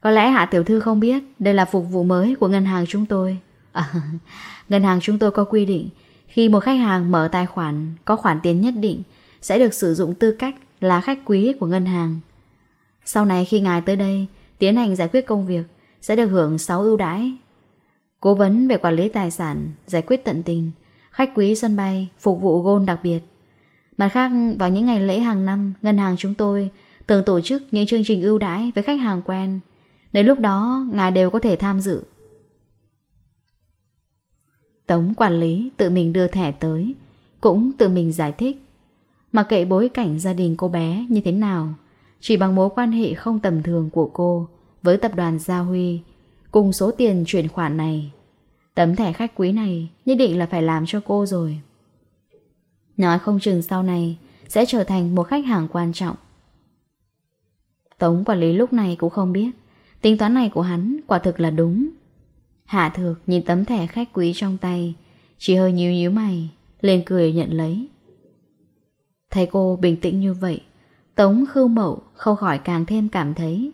S1: Có lẽ Hạ Tiểu Thư không biết đây là phục vụ mới của ngân hàng chúng tôi. À, ngân hàng chúng tôi có quy định khi một khách hàng mở tài khoản có khoản tiền nhất định sẽ được sử dụng tư cách là khách quý của ngân hàng. Sau này khi ngài tới đây tiến hành giải quyết công việc sẽ được hưởng 6 ưu đãi. Cố vấn về quản lý tài sản, giải quyết tận tình, khách quý sân bay, phục vụ gôn đặc biệt. Mặt khác, vào những ngày lễ hàng năm, ngân hàng chúng tôi thường tổ chức những chương trình ưu đãi với khách hàng quen. Đến lúc đó, ngài đều có thể tham dự. Tống quản lý tự mình đưa thẻ tới, cũng tự mình giải thích. mà kệ bối cảnh gia đình cô bé như thế nào, chỉ bằng mối quan hệ không tầm thường của cô với tập đoàn Gia Huy, cùng số tiền chuyển khoản này. Tấm thẻ khách quý này nhất định là phải làm cho cô rồi. Nói không chừng sau này sẽ trở thành một khách hàng quan trọng. Tống quản lý lúc này cũng không biết, tính toán này của hắn quả thực là đúng. Hạ thược nhìn tấm thẻ khách quý trong tay. Chỉ hơi nhíu nhíu mày Lên cười nhận lấy. Thấy cô bình tĩnh như vậy, Tống khưu mậu không khỏi càng thêm cảm thấy.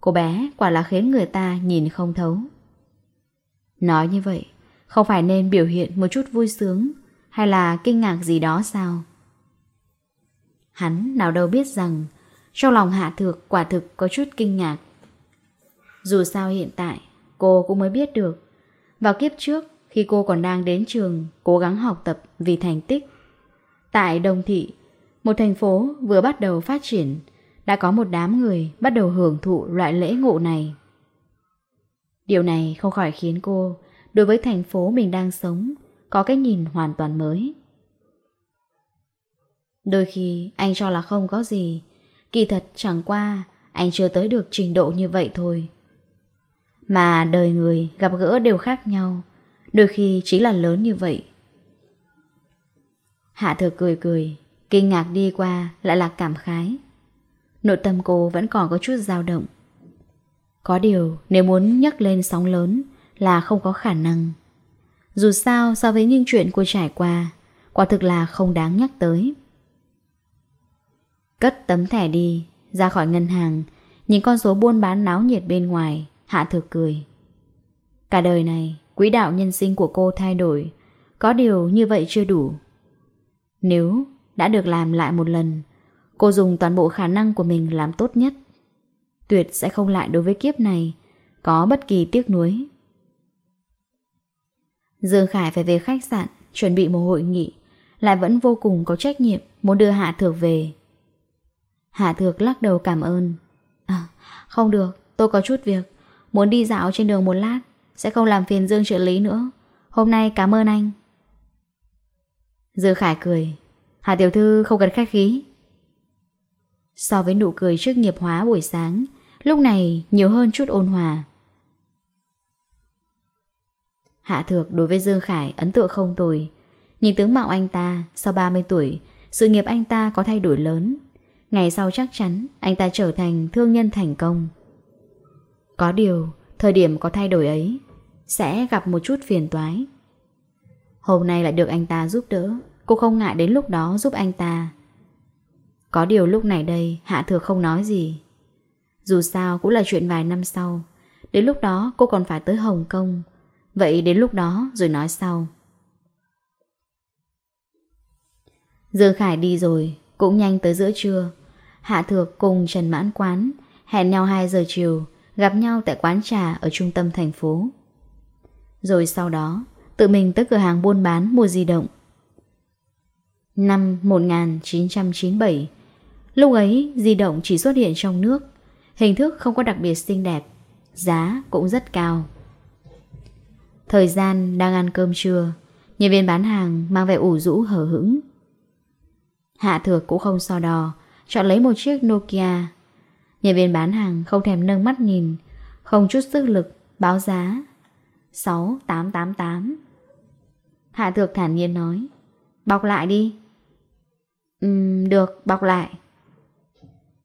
S1: Cô bé quả là khiến người ta nhìn không thấu. Nói như vậy, Không phải nên biểu hiện một chút vui sướng Hay là kinh ngạc gì đó sao? Hắn nào đâu biết rằng, Trong lòng hạ thược quả thực có chút kinh ngạc. Dù sao hiện tại cô cũng mới biết được. Vào kiếp trước, khi cô còn đang đến trường, cố gắng học tập vì thành tích. Tại Đông Thị, một thành phố vừa bắt đầu phát triển, đã có một đám người bắt đầu hưởng thụ loại lễ ngộ này. Điều này không khỏi khiến cô, đối với thành phố mình đang sống, có cái nhìn hoàn toàn mới. Đôi khi anh cho là không có gì, kỳ thật chẳng qua anh chưa tới được trình độ như vậy thôi mà đời người gặp gỡ đều khác nhau, đôi khi chỉ là lớn như vậy. Hạ thừa cười cười, kinh ngạc đi qua lại là cảm khái. Nội tâm cô vẫn còn có chút dao động. Có điều nếu muốn nhấc lên sóng lớn là không có khả năng. Dù sao so với những chuyện cô trải qua, quả thực là không đáng nhắc tới. Cất tấm thẻ đi, ra khỏi ngân hàng, nhìn con số buôn bán náo nhiệt bên ngoài, Hạ Thược cười. Cả đời này, quỹ đạo nhân sinh của cô thay đổi, có điều như vậy chưa đủ. Nếu đã được làm lại một lần, cô dùng toàn bộ khả năng của mình làm tốt nhất. Tuyệt sẽ không lại đối với kiếp này, có bất kỳ tiếc nuối. Dương Khải phải về khách sạn, chuẩn bị một hội nghị, lại vẫn vô cùng có trách nhiệm muốn đưa Hạ Thược về. Hạ Thược lắc đầu cảm ơn. À, không được, tôi có chút việc, Muốn đi dạo trên đường một lát, Sẽ không làm phiền Dương trợ lý nữa. Hôm nay cảm ơn anh. Dương Khải cười. Hà tiểu thư không cần khách khí. So với nụ cười trước nghiệp hóa buổi sáng, Lúc này nhiều hơn chút ôn hòa. Hạ thược đối với Dương Khải ấn tượng không tồi. Nhìn tướng mạo anh ta Sau 30 tuổi, Sự nghiệp anh ta có thay đổi lớn. Ngày sau chắc chắn, Anh ta trở thành thương nhân thành công. Có điều, thời điểm có thay đổi ấy, sẽ gặp một chút phiền toái. Hôm nay lại được anh ta giúp đỡ, cô không ngại đến lúc đó giúp anh ta. Có điều lúc này đây, Hạ Thừa không nói gì. Dù sao cũng là chuyện vài năm sau, đến lúc đó cô còn phải tới Hồng Kông. Vậy đến lúc đó rồi nói sau. Dương Khải đi rồi, cũng nhanh tới giữa trưa. Hạ Thược cùng Trần Mãn Quán hẹn nhau 2 giờ chiều gặp nhau tại quán trà ở trung tâm thành phố. Rồi sau đó, tự mình tới cửa hàng buôn bán mua di động. Năm 1997, lúc ấy di động chỉ xuất hiện trong nước, hình thức không có đặc biệt xinh đẹp, giá cũng rất cao. Thời gian đang ăn cơm trưa, nhân viên bán hàng mang vẻ ủ rũ hở hững. Hạ thược cũng không so đo, chọn lấy một chiếc Nokia Nhân viên bán hàng không thèm nâng mắt nhìn, Không chút sức lực Báo giá. 6888 Hạ thược thản nhiên nói, Bọc lại đi. Ừm, được, bọc lại.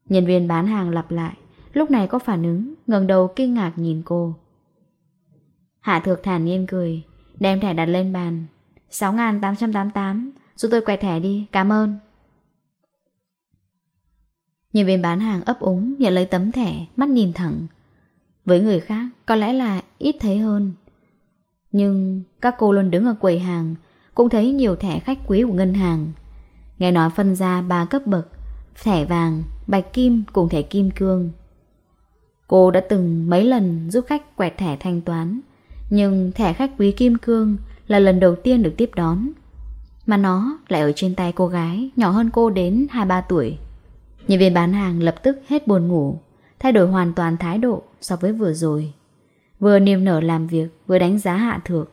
S1: Nhân viên bán hàng lặp lại, Lúc này có phản ứng, ngẩng đầu kinh ngạc nhìn cô. Hạ thược thản nhiên cười, Đem thẻ đặt lên bàn. 6888 Giúp tôi quẹt thẻ đi, cảm ơn. Nhân viên bán hàng ấp úng nhận lấy tấm thẻ, mắt nhìn thẳng. Với người khác, có lẽ là ít thấy hơn. Nhưng các cô luôn đứng ở quầy hàng, cũng thấy nhiều thẻ khách quý của ngân hàng. Nghe nói phân ra ba cấp bậc, thẻ vàng, bạch kim cùng thẻ kim cương. Cô đã từng mấy lần giúp khách quẹt thẻ thanh toán, nhưng thẻ khách quý kim cương là lần đầu tiên được tiếp đón. Mà nó lại ở trên tay cô gái nhỏ hơn cô đến 2-3 tuổi. Nhân viên bán hàng lập tức hết buồn ngủ, thay đổi hoàn toàn thái độ so với vừa rồi. Vừa niềm nở làm việc, vừa đánh giá hạ thược.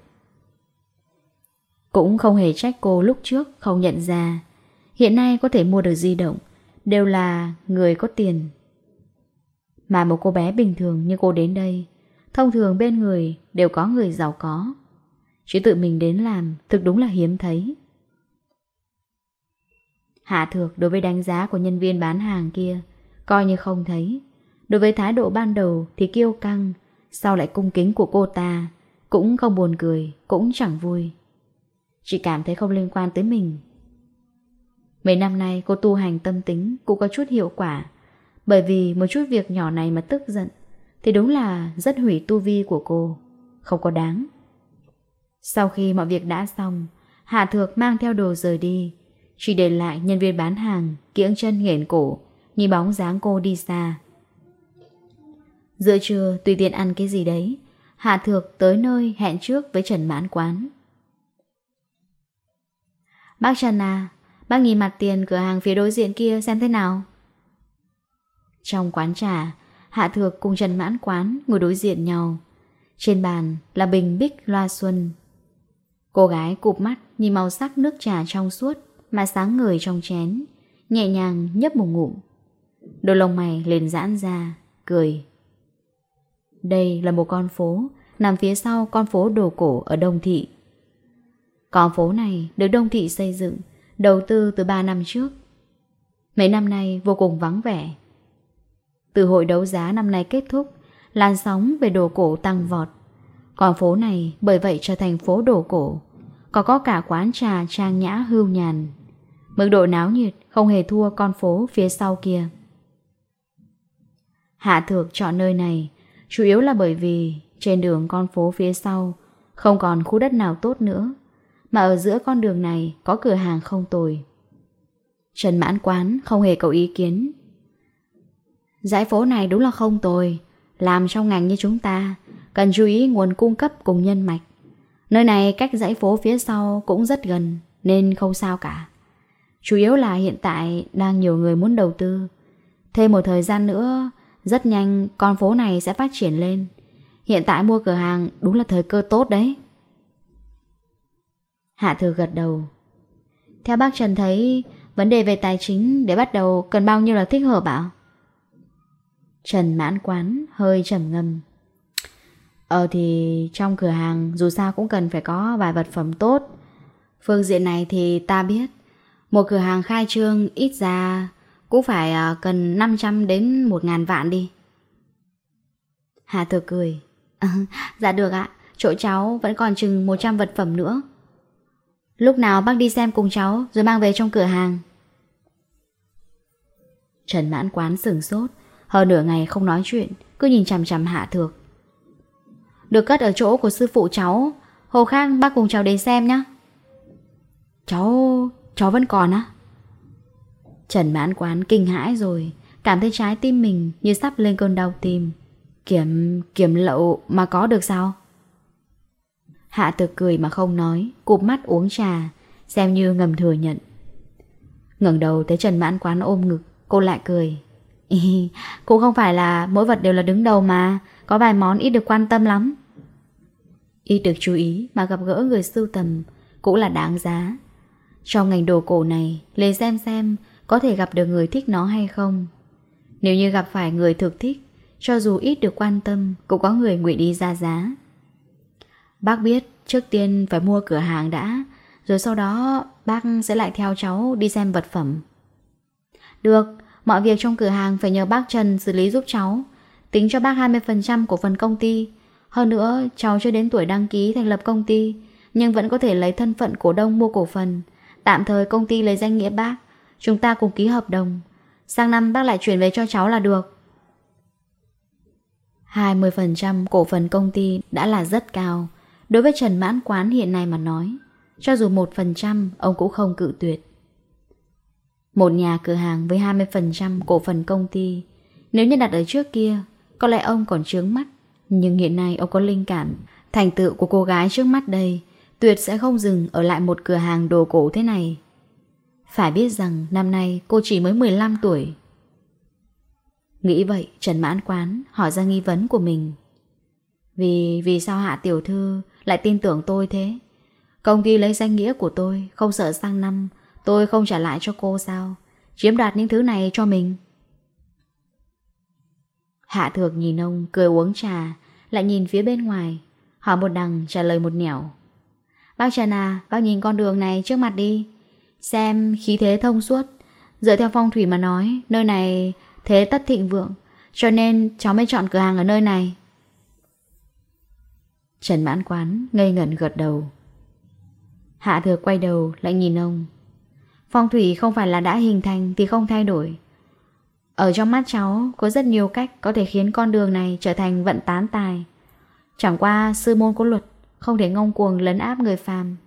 S1: Cũng không hề trách cô lúc trước không nhận ra, hiện nay có thể mua được di động, đều là người có tiền. Mà một cô bé bình thường như cô đến đây, thông thường bên người đều có người giàu có. chỉ tự mình đến làm thực đúng là hiếm thấy. Hạ thược đối với đánh giá của nhân viên bán hàng kia, Coi như không thấy. Đối với thái độ ban đầu thì kiêu căng, Sau lại cung kính của cô ta, Cũng không buồn cười, Cũng chẳng vui. Chỉ cảm thấy không liên quan tới mình. Mấy năm nay cô tu hành tâm tính Cũng có chút hiệu quả, Bởi vì một chút việc nhỏ này mà tức giận, Thì đúng là rất hủy tu vi của cô, Không có đáng. Sau khi mọi việc đã xong, Hạ Thược mang theo đồ rời đi chỉ để lại nhân viên bán hàng Kiễng chân nghển cổ Nhìn bóng dáng cô đi xa. Giữa trưa, tùy tiện ăn cái gì đấy, Hạ Thược tới nơi hẹn trước với Trần Mãn Quán. Bác Trần à Bác nhìn mặt tiền cửa hàng phía đối diện kia xem thế nào? Trong quán trà, Hạ Thược cùng Trần Mãn Quán ngồi đối diện nhau. Trên bàn là bình bích loa xuân. Cô gái cụp mắt nhìn màu sắc nước trà trong suốt mà sáng ngời trong chén, nhẹ nhàng nhấp một ngụm. Đôi lông mày liền giãn ra, cười. Đây là một con phố, nằm phía sau con phố đồ cổ ở Đông Thị. Con phố này được Đông Thị xây dựng, đầu tư từ 3 năm trước. Mấy năm nay vô cùng vắng vẻ. Từ hội đấu giá năm nay kết thúc, làn sóng về đồ cổ tăng vọt. Con phố này bởi vậy trở thành phố đồ cổ, có có cả quán trà trang nhã hưu nhàn. Mức độ náo nhiệt không hề thua con phố phía sau kia. Hạ Thược chọn nơi này chủ yếu là bởi vì trên đường con phố phía sau không còn khu đất nào tốt nữa, mà ở giữa con đường này có cửa hàng không tồi. Trần Mãn Quán không hề cầu ý kiến. Giải phố này đúng là không tồi, làm trong ngành như chúng ta, cần chú ý nguồn cung cấp cùng nhân mạch. Nơi này cách giải phố phía sau cũng rất gần, nên không sao cả. Chủ yếu là hiện tại đang nhiều người muốn đầu tư. Thêm một thời gian nữa, rất nhanh con phố này sẽ phát triển lên. Hiện tại mua cửa hàng đúng là thời cơ tốt đấy. Hạ thừa gật đầu. Theo bác Trần thấy, vấn đề về tài chính để bắt đầu cần bao nhiêu là thích hợp ạ? Trần mãn quán, hơi trầm ngâm. Ờ thì trong cửa hàng dù sao cũng cần phải có vài vật phẩm tốt. Phương diện này thì ta biết. Một cửa hàng khai trương ít ra cũng phải à, cần 500 đến 1 ngàn vạn đi. Hà thừa cười. Dạ được ạ, chỗ cháu vẫn còn chừng 100 vật phẩm nữa. Lúc nào bác đi xem cùng cháu rồi mang về trong cửa hàng. Trần mãn quán sừng sốt, hơn nửa ngày không nói chuyện, cứ nhìn chằm chằm hạ thược. Được cất ở chỗ của sư phụ cháu, hồ khang bác cùng cháu đến xem nhé. Cháu, cháu vẫn còn á? Trần mãn quán kinh hãi rồi, cảm thấy trái tim mình như sắp lên cơn đau tim. Kiểm, kiểm lậu mà có được sao? Hạ tử cười mà không nói, cụp mắt uống trà, xem như ngầm thừa nhận. ngẩng đầu thấy Trần mãn quán ôm ngực, cô lại cười. Cũng không phải là mỗi vật đều là đứng đầu mà, có vài món ít được quan tâm lắm. Ít được chú ý mà gặp gỡ người sưu tầm cũng là đáng giá. Trong ngành đồ cổ này, lấy xem xem có thể gặp được người thích nó hay không. Nếu như gặp phải người thực thích, cho dù ít được quan tâm, cũng có người nguyện đi ra giá. Bác biết trước tiên phải mua cửa hàng đã, rồi sau đó bác sẽ lại theo cháu đi xem vật phẩm. Được, mọi việc trong cửa hàng phải nhờ bác Trần xử lý giúp cháu, tính cho bác 20% của phần công ty. Hơn nữa, cháu chưa đến tuổi đăng ký thành lập công ty, nhưng vẫn có thể lấy thân phận cổ đông mua cổ phần. Tạm thời công ty lấy danh nghĩa bác. Chúng ta cùng ký hợp đồng. Sang năm bác lại chuyển về cho cháu là được. 20% cổ phần công ty đã là rất cao. Đối với Trần Mãn Quán hiện nay mà nói, Cho dù 1% ông cũng không cự tuyệt. Một nhà cửa hàng với 20% cổ phần công ty. Nếu như đặt ở trước kia, Có lẽ ông còn chướng mắt. Nhưng hiện nay ông có linh cảm. Thành tựu của cô gái trước mắt đây tuyệt sẽ không dừng ở lại một cửa hàng đồ cổ thế này. Phải biết rằng năm nay cô chỉ mới 15 tuổi. Nghĩ vậy, Trần Mãn Quán hỏi ra nghi vấn của mình. Vì vì sao Hạ Tiểu Thư lại tin tưởng tôi thế? Công ty lấy danh nghĩa của tôi, không sợ sang năm, tôi không trả lại cho cô sao? Chiếm đoạt những thứ này cho mình. Hạ Thược nhìn ông cười uống trà, lại nhìn phía bên ngoài, hỏi một đằng trả lời một nẻo. Bác Trần à, bác nhìn con đường này trước mặt đi. Xem khí thế thông suốt. Dựa theo phong thủy mà nói, nơi này thế tất thịnh vượng. Cho nên cháu mới chọn cửa hàng ở nơi này. Trần mãn quán ngây ngẩn gật đầu. Hạ thừa quay đầu lại nhìn ông. Phong thủy không phải là đã hình thành thì không thay đổi. Ở trong mắt cháu có rất nhiều cách có thể khiến con đường này trở thành vận tán tài. Chẳng qua sư môn có luật không thể ngông cuồng lấn áp người phàm.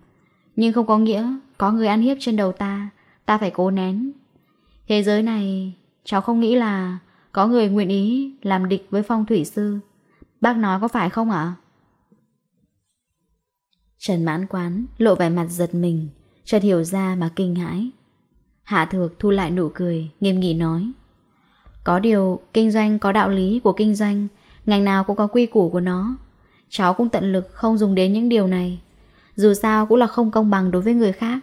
S1: Nhưng không có nghĩa Có người ăn hiếp trên đầu ta Ta phải cố nén. Thế giới này, Cháu không nghĩ là Có người nguyện ý Làm địch với phong thủy sư. Bác nói có phải không ạ? Trần mãn quán Lộ vẻ mặt giật mình, Chợt hiểu ra mà kinh hãi. Hạ thược thu lại nụ cười, Nghiêm nghị nói, Có điều kinh doanh có đạo lý của kinh doanh, Ngành nào cũng có quy củ của nó cháu cũng tận lực không dùng đến những điều này. Dù sao cũng là không công bằng đối với người khác.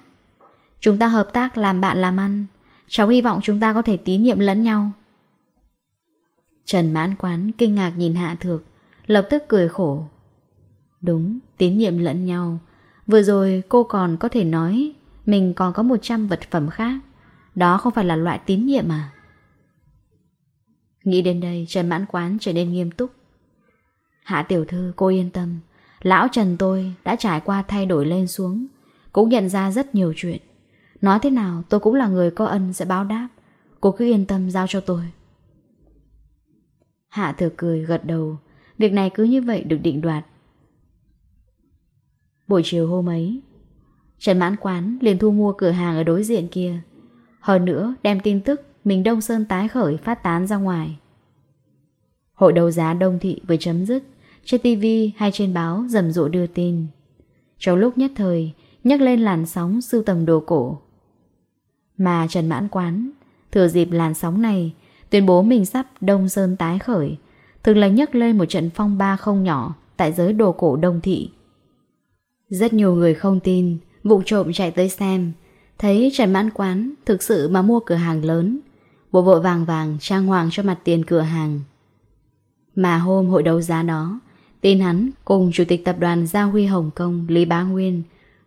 S1: Chúng ta hợp tác làm bạn làm ăn. Cháu hy vọng chúng ta có thể tín nhiệm lẫn nhau. Trần mãn quán kinh ngạc nhìn Hạ Thược, lập tức cười khổ. Đúng, tín nhiệm lẫn nhau. Vừa rồi cô còn có thể nói mình còn có 100 vật phẩm khác. Đó không phải là loại tín nhiệm à? Nghĩ đến đây, Trần mãn quán trở nên nghiêm túc. Hạ tiểu thư, cô yên tâm. Lão Trần tôi đã trải qua thay đổi lên xuống, Cũng nhận ra rất nhiều chuyện. Nói thế nào, tôi cũng là người có ân sẽ báo đáp. Cô cứ yên tâm giao cho tôi. Hạ thừa cười, gật đầu. Việc này cứ như vậy được định đoạt. Buổi chiều hôm ấy, Trần Mãn Quán liền thu mua cửa hàng ở đối diện kia. Hơn nữa, đem tin tức Mình Đông Sơn tái khởi phát tán ra ngoài. Hội đấu giá đông thị vừa chấm dứt, trên tivi hay trên báo rầm rộ đưa tin. Trong lúc nhất thời, nhắc lên làn sóng sưu tầm đồ cổ. Mà Trần Mãn Quán, thừa dịp làn sóng này, tuyên bố mình sắp Đông Sơn tái khởi, thường là nhắc lên một trận phong ba không nhỏ tại giới đồ cổ Đông Thị. Rất nhiều người không tin, vụ trộm chạy tới xem, thấy Trần Mãn Quán thực sự mà mua cửa hàng lớn, bộ vội vàng vàng trang hoàng cho mặt tiền cửa hàng. Mà hôm hội đấu giá đó, tin hắn cùng Chủ tịch Tập đoàn Gia Huy Hồng Kông Lý Bá Nguyên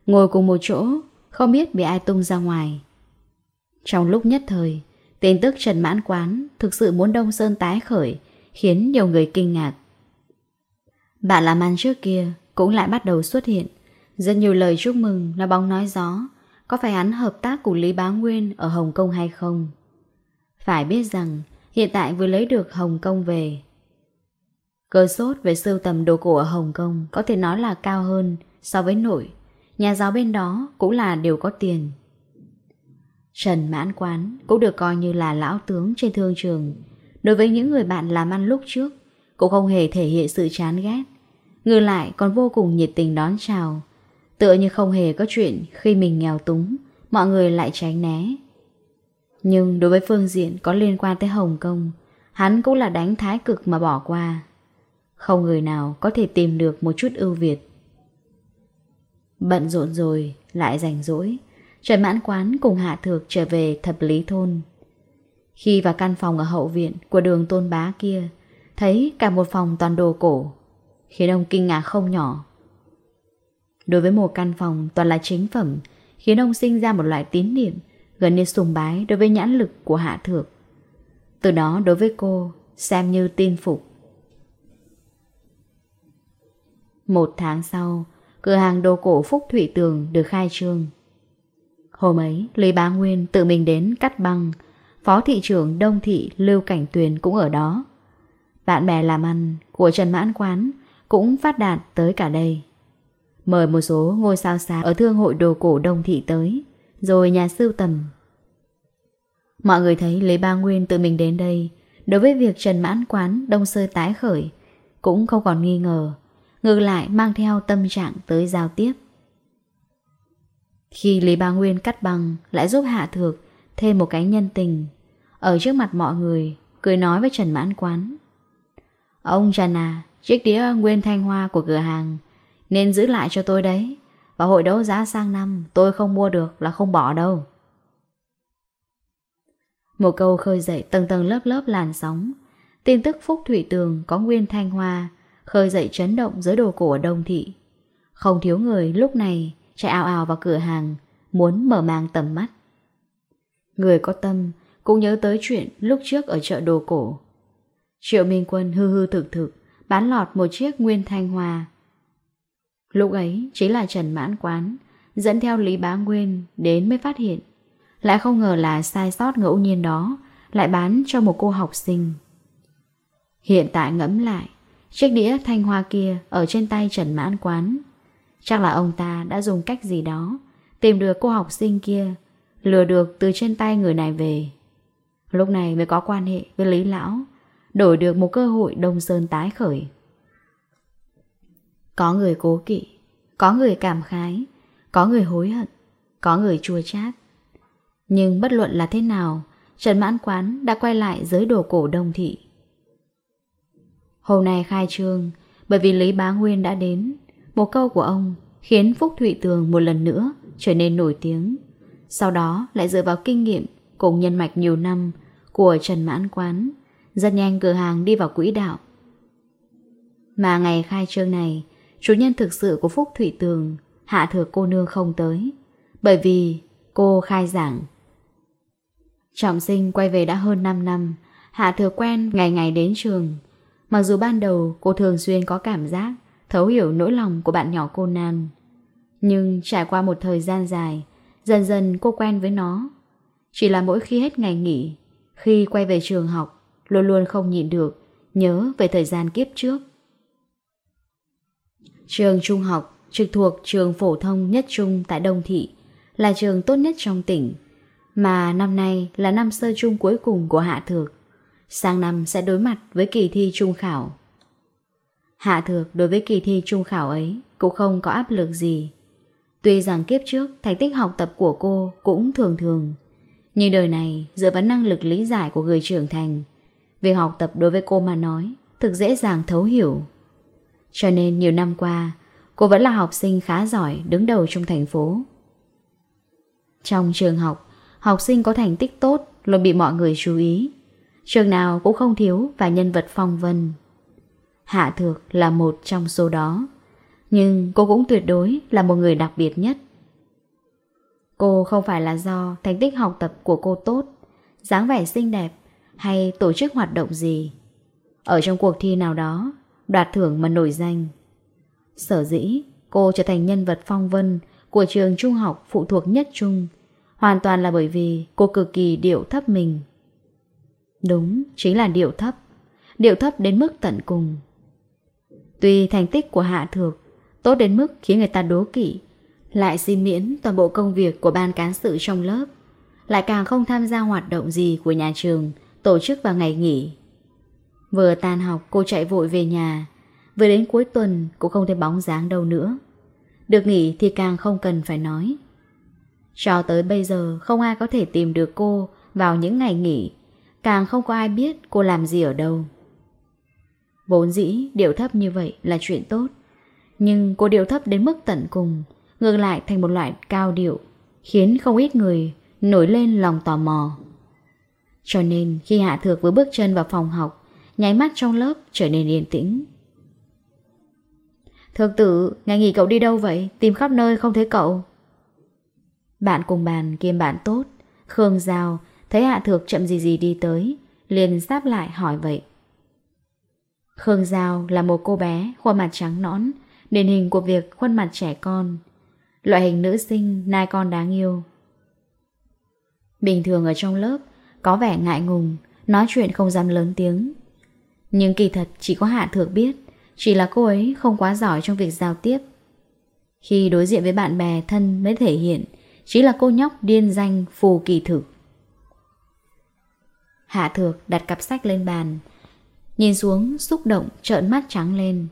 S1: ngồi cùng một chỗ, không biết bị ai tung ra ngoài. Trong lúc nhất thời, tin tức Trần Mãn Quán thực sự muốn Đông Sơn tái khởi, khiến nhiều người kinh ngạc. Bạn làm ăn trước kia cũng lại bắt đầu xuất hiện. Rất nhiều lời chúc mừng, là bóng nói gió. Có phải hắn hợp tác cùng Lý Bá Nguyên ở Hồng Kông hay không? Phải biết rằng, hiện tại vừa lấy được Hồng Kông về, cơ sốt về sưu tầm đồ cổ ở Hồng Kông có thể nói là cao hơn so với nội. Nhà giáo bên đó cũng là đều có tiền. Trần Mãn Quán cũng được coi như là lão tướng trên thương trường. Đối với những người bạn làm ăn lúc trước, cũng không hề thể hiện sự chán ghét. Ngược lại còn vô cùng nhiệt tình đón chào. Tựa như không hề có chuyện khi mình nghèo túng, mọi người lại tránh né. Nhưng đối với phương diện có liên quan tới Hồng Kông, hắn cũng là đánh thái cực mà bỏ qua. Không người nào có thể tìm được một chút ưu việt. Bận rộn rồi, lại rảnh rỗi. Trần Mãn Quán cùng Hạ Thược trở về thập lý thôn. Khi vào căn phòng ở hậu viện của đường tôn bá kia, thấy cả một phòng toàn đồ cổ, khiến ông kinh ngạc không nhỏ. Đối với một căn phòng toàn là chính phẩm, khiến ông sinh ra một loại tín niệm, gần như sùng bái đối với nhãn lực của Hạ Thược. Từ đó đối với cô, xem như tin phục. Một tháng sau, cửa hàng đồ cổ Phúc thủy Tường được khai trương. Hôm ấy, lê Bá Nguyên tự mình đến cắt băng, phó thị trưởng Đông Thị Lưu Cảnh Tuyền cũng ở đó. Bạn bè làm ăn của Trần Mãn Quán cũng phát đạt tới cả đây. Mời một số ngôi sao sáng ở thương hội đồ cổ Đông Thị tới, rồi nhà sưu tầm. Mọi người thấy lê Ba Nguyên tự mình đến đây, đối với việc Trần Mãn Quán Đông Sơ tái khởi, cũng không còn nghi ngờ, ngược lại mang theo tâm trạng tới giao tiếp. Khi Lý Ba Nguyên cắt bằng lại giúp Hạ Thược thêm một cái nhân tình, ở trước mặt mọi người, cười nói với Trần Mãn Quán. Ông Trần à, chiếc đĩa nguyên thanh hoa của cửa hàng nên giữ lại cho tôi đấy, và hội đấu giá sang năm tôi không mua được là không bỏ đâu. Một câu khơi dậy tầng tầng lớp lớp làn sóng, tin tức Phúc Thủy Tường có nguyên thanh hoa khơi dậy chấn động dưới đồ cổ ở Đông Thị. Không thiếu người lúc này chạy ào ào vào cửa hàng, muốn mở mang tầm mắt. Người có tâm cũng nhớ tới chuyện lúc trước ở chợ đồ cổ. Triệu Minh Quân hư hư thực thực, bán lọt một chiếc nguyên thanh hoa. Lúc ấy chính là Trần Mãn Quán, dẫn theo Lý Bá Nguyên đến mới phát hiện. Lại không ngờ là sai sót ngẫu nhiên đó, lại bán cho một cô học sinh. Hiện tại ngẫm lại, Chiếc đĩa thanh hoa kia ở trên tay Trần Mãn Quán. Chắc là ông ta đã dùng cách gì đó, tìm được cô học sinh kia, lừa được từ trên tay người này về. Lúc này mới có quan hệ với Lý Lão, đổi được một cơ hội đông sơn tái khởi. Có người cố kỵ, có người cảm khái, có người hối hận, có người chua chát. Nhưng bất luận là thế nào, Trần Mãn Quán đã quay lại giới đồ cổ đông thị. Hôm nay khai trương, bởi vì Lý Bá Nguyên đã đến, một câu của ông khiến Phúc Thụy Tường một lần nữa trở nên nổi tiếng. Sau đó lại dựa vào kinh nghiệm cùng nhân mạch nhiều năm của Trần Mãn Quán, dần nhanh cửa hàng đi vào quỹ đạo. Mà ngày khai trương này, chủ nhân thực sự của Phúc Thụy Tường, Hạ Thừa Cô Nương không tới, bởi vì cô khai giảng. Trọng sinh quay về đã hơn 5 năm, Hạ Thừa quen ngày ngày đến trường, Mặc dù ban đầu cô thường xuyên có cảm giác thấu hiểu nỗi lòng của bạn nhỏ cô Nan. Nhưng trải qua một thời gian dài, dần dần cô quen với nó. Chỉ là mỗi khi hết ngày nghỉ, khi quay về trường học, luôn luôn không nhịn được, nhớ về thời gian kiếp trước. Trường trung học trực thuộc trường phổ thông nhất trung tại Đông Thị là trường tốt nhất trong tỉnh, mà năm nay là năm sơ trung cuối cùng của Hạ Thược sang năm sẽ đối mặt với kỳ thi trung khảo. Hạ thược đối với kỳ thi trung khảo ấy cũng không có áp lực gì. Tuy rằng kiếp trước thành tích học tập của cô cũng thường thường, nhưng đời này dựa vào năng lực lý giải của người trưởng thành, việc học tập đối với cô mà nói thực dễ dàng thấu hiểu. Cho nên nhiều năm qua, cô vẫn là học sinh khá giỏi đứng đầu trong thành phố. Trong trường học, học sinh có thành tích tốt luôn bị mọi người chú ý. Trường nào cũng không thiếu và nhân vật phong vân. Hạ Thược là một trong số đó. Nhưng cô cũng tuyệt đối là một người đặc biệt nhất. Cô không phải là do thành tích học tập của cô tốt, dáng vẻ xinh đẹp hay tổ chức hoạt động gì. Ở trong cuộc thi nào đó, đoạt thưởng mà nổi danh. Sở dĩ, cô trở thành nhân vật phong vân của trường trung học phụ thuộc nhất trung, hoàn toàn là bởi vì cô cực kỳ điệu thấp mình. Đúng, chính là điệu thấp. Điệu thấp đến mức tận cùng. Tuy thành tích của Hạ Thược tốt đến mức khiến người ta đố kỵ, lại xin miễn toàn bộ công việc của ban cán sự trong lớp, lại càng không tham gia hoạt động gì của nhà trường tổ chức vào ngày nghỉ. Vừa tan học cô chạy vội về nhà, vừa đến cuối tuần cũng không thấy bóng dáng đâu nữa. Được nghỉ thì càng không cần phải nói. Cho tới bây giờ không ai có thể tìm được cô vào những ngày nghỉ Càng không có ai biết cô làm gì ở đâu Vốn dĩ điệu thấp như vậy là chuyện tốt Nhưng cô điệu thấp đến mức tận cùng Ngược lại thành một loại cao điệu Khiến không ít người nổi lên lòng tò mò Cho nên khi Hạ Thược vừa bước chân vào phòng học Nháy mắt trong lớp trở nên yên tĩnh Thược tử, ngày nghỉ cậu đi đâu vậy? Tìm khắp nơi không thấy cậu. Bạn cùng bàn kiêm bạn tốt, Khương Giao Thấy Hạ Thược chậm gì gì đi tới, Liền giáp lại hỏi vậy. Khương Giao là một cô bé, Khuôn mặt trắng nõn nền hình của việc khuôn mặt trẻ con. Loại hình nữ sinh nai con đáng yêu. Bình thường ở trong lớp, Có vẻ ngại ngùng, Nói chuyện không dám lớn tiếng. Nhưng kỳ thật chỉ có Hạ Thược biết, Chỉ là cô ấy không quá giỏi trong việc giao tiếp. Khi đối diện với bạn bè thân mới thể hiện, Chỉ là cô nhóc điên danh phù kỳ thực. Hạ Thược đặt cặp sách lên bàn. Nhìn xuống, xúc động, trợn mắt trắng lên.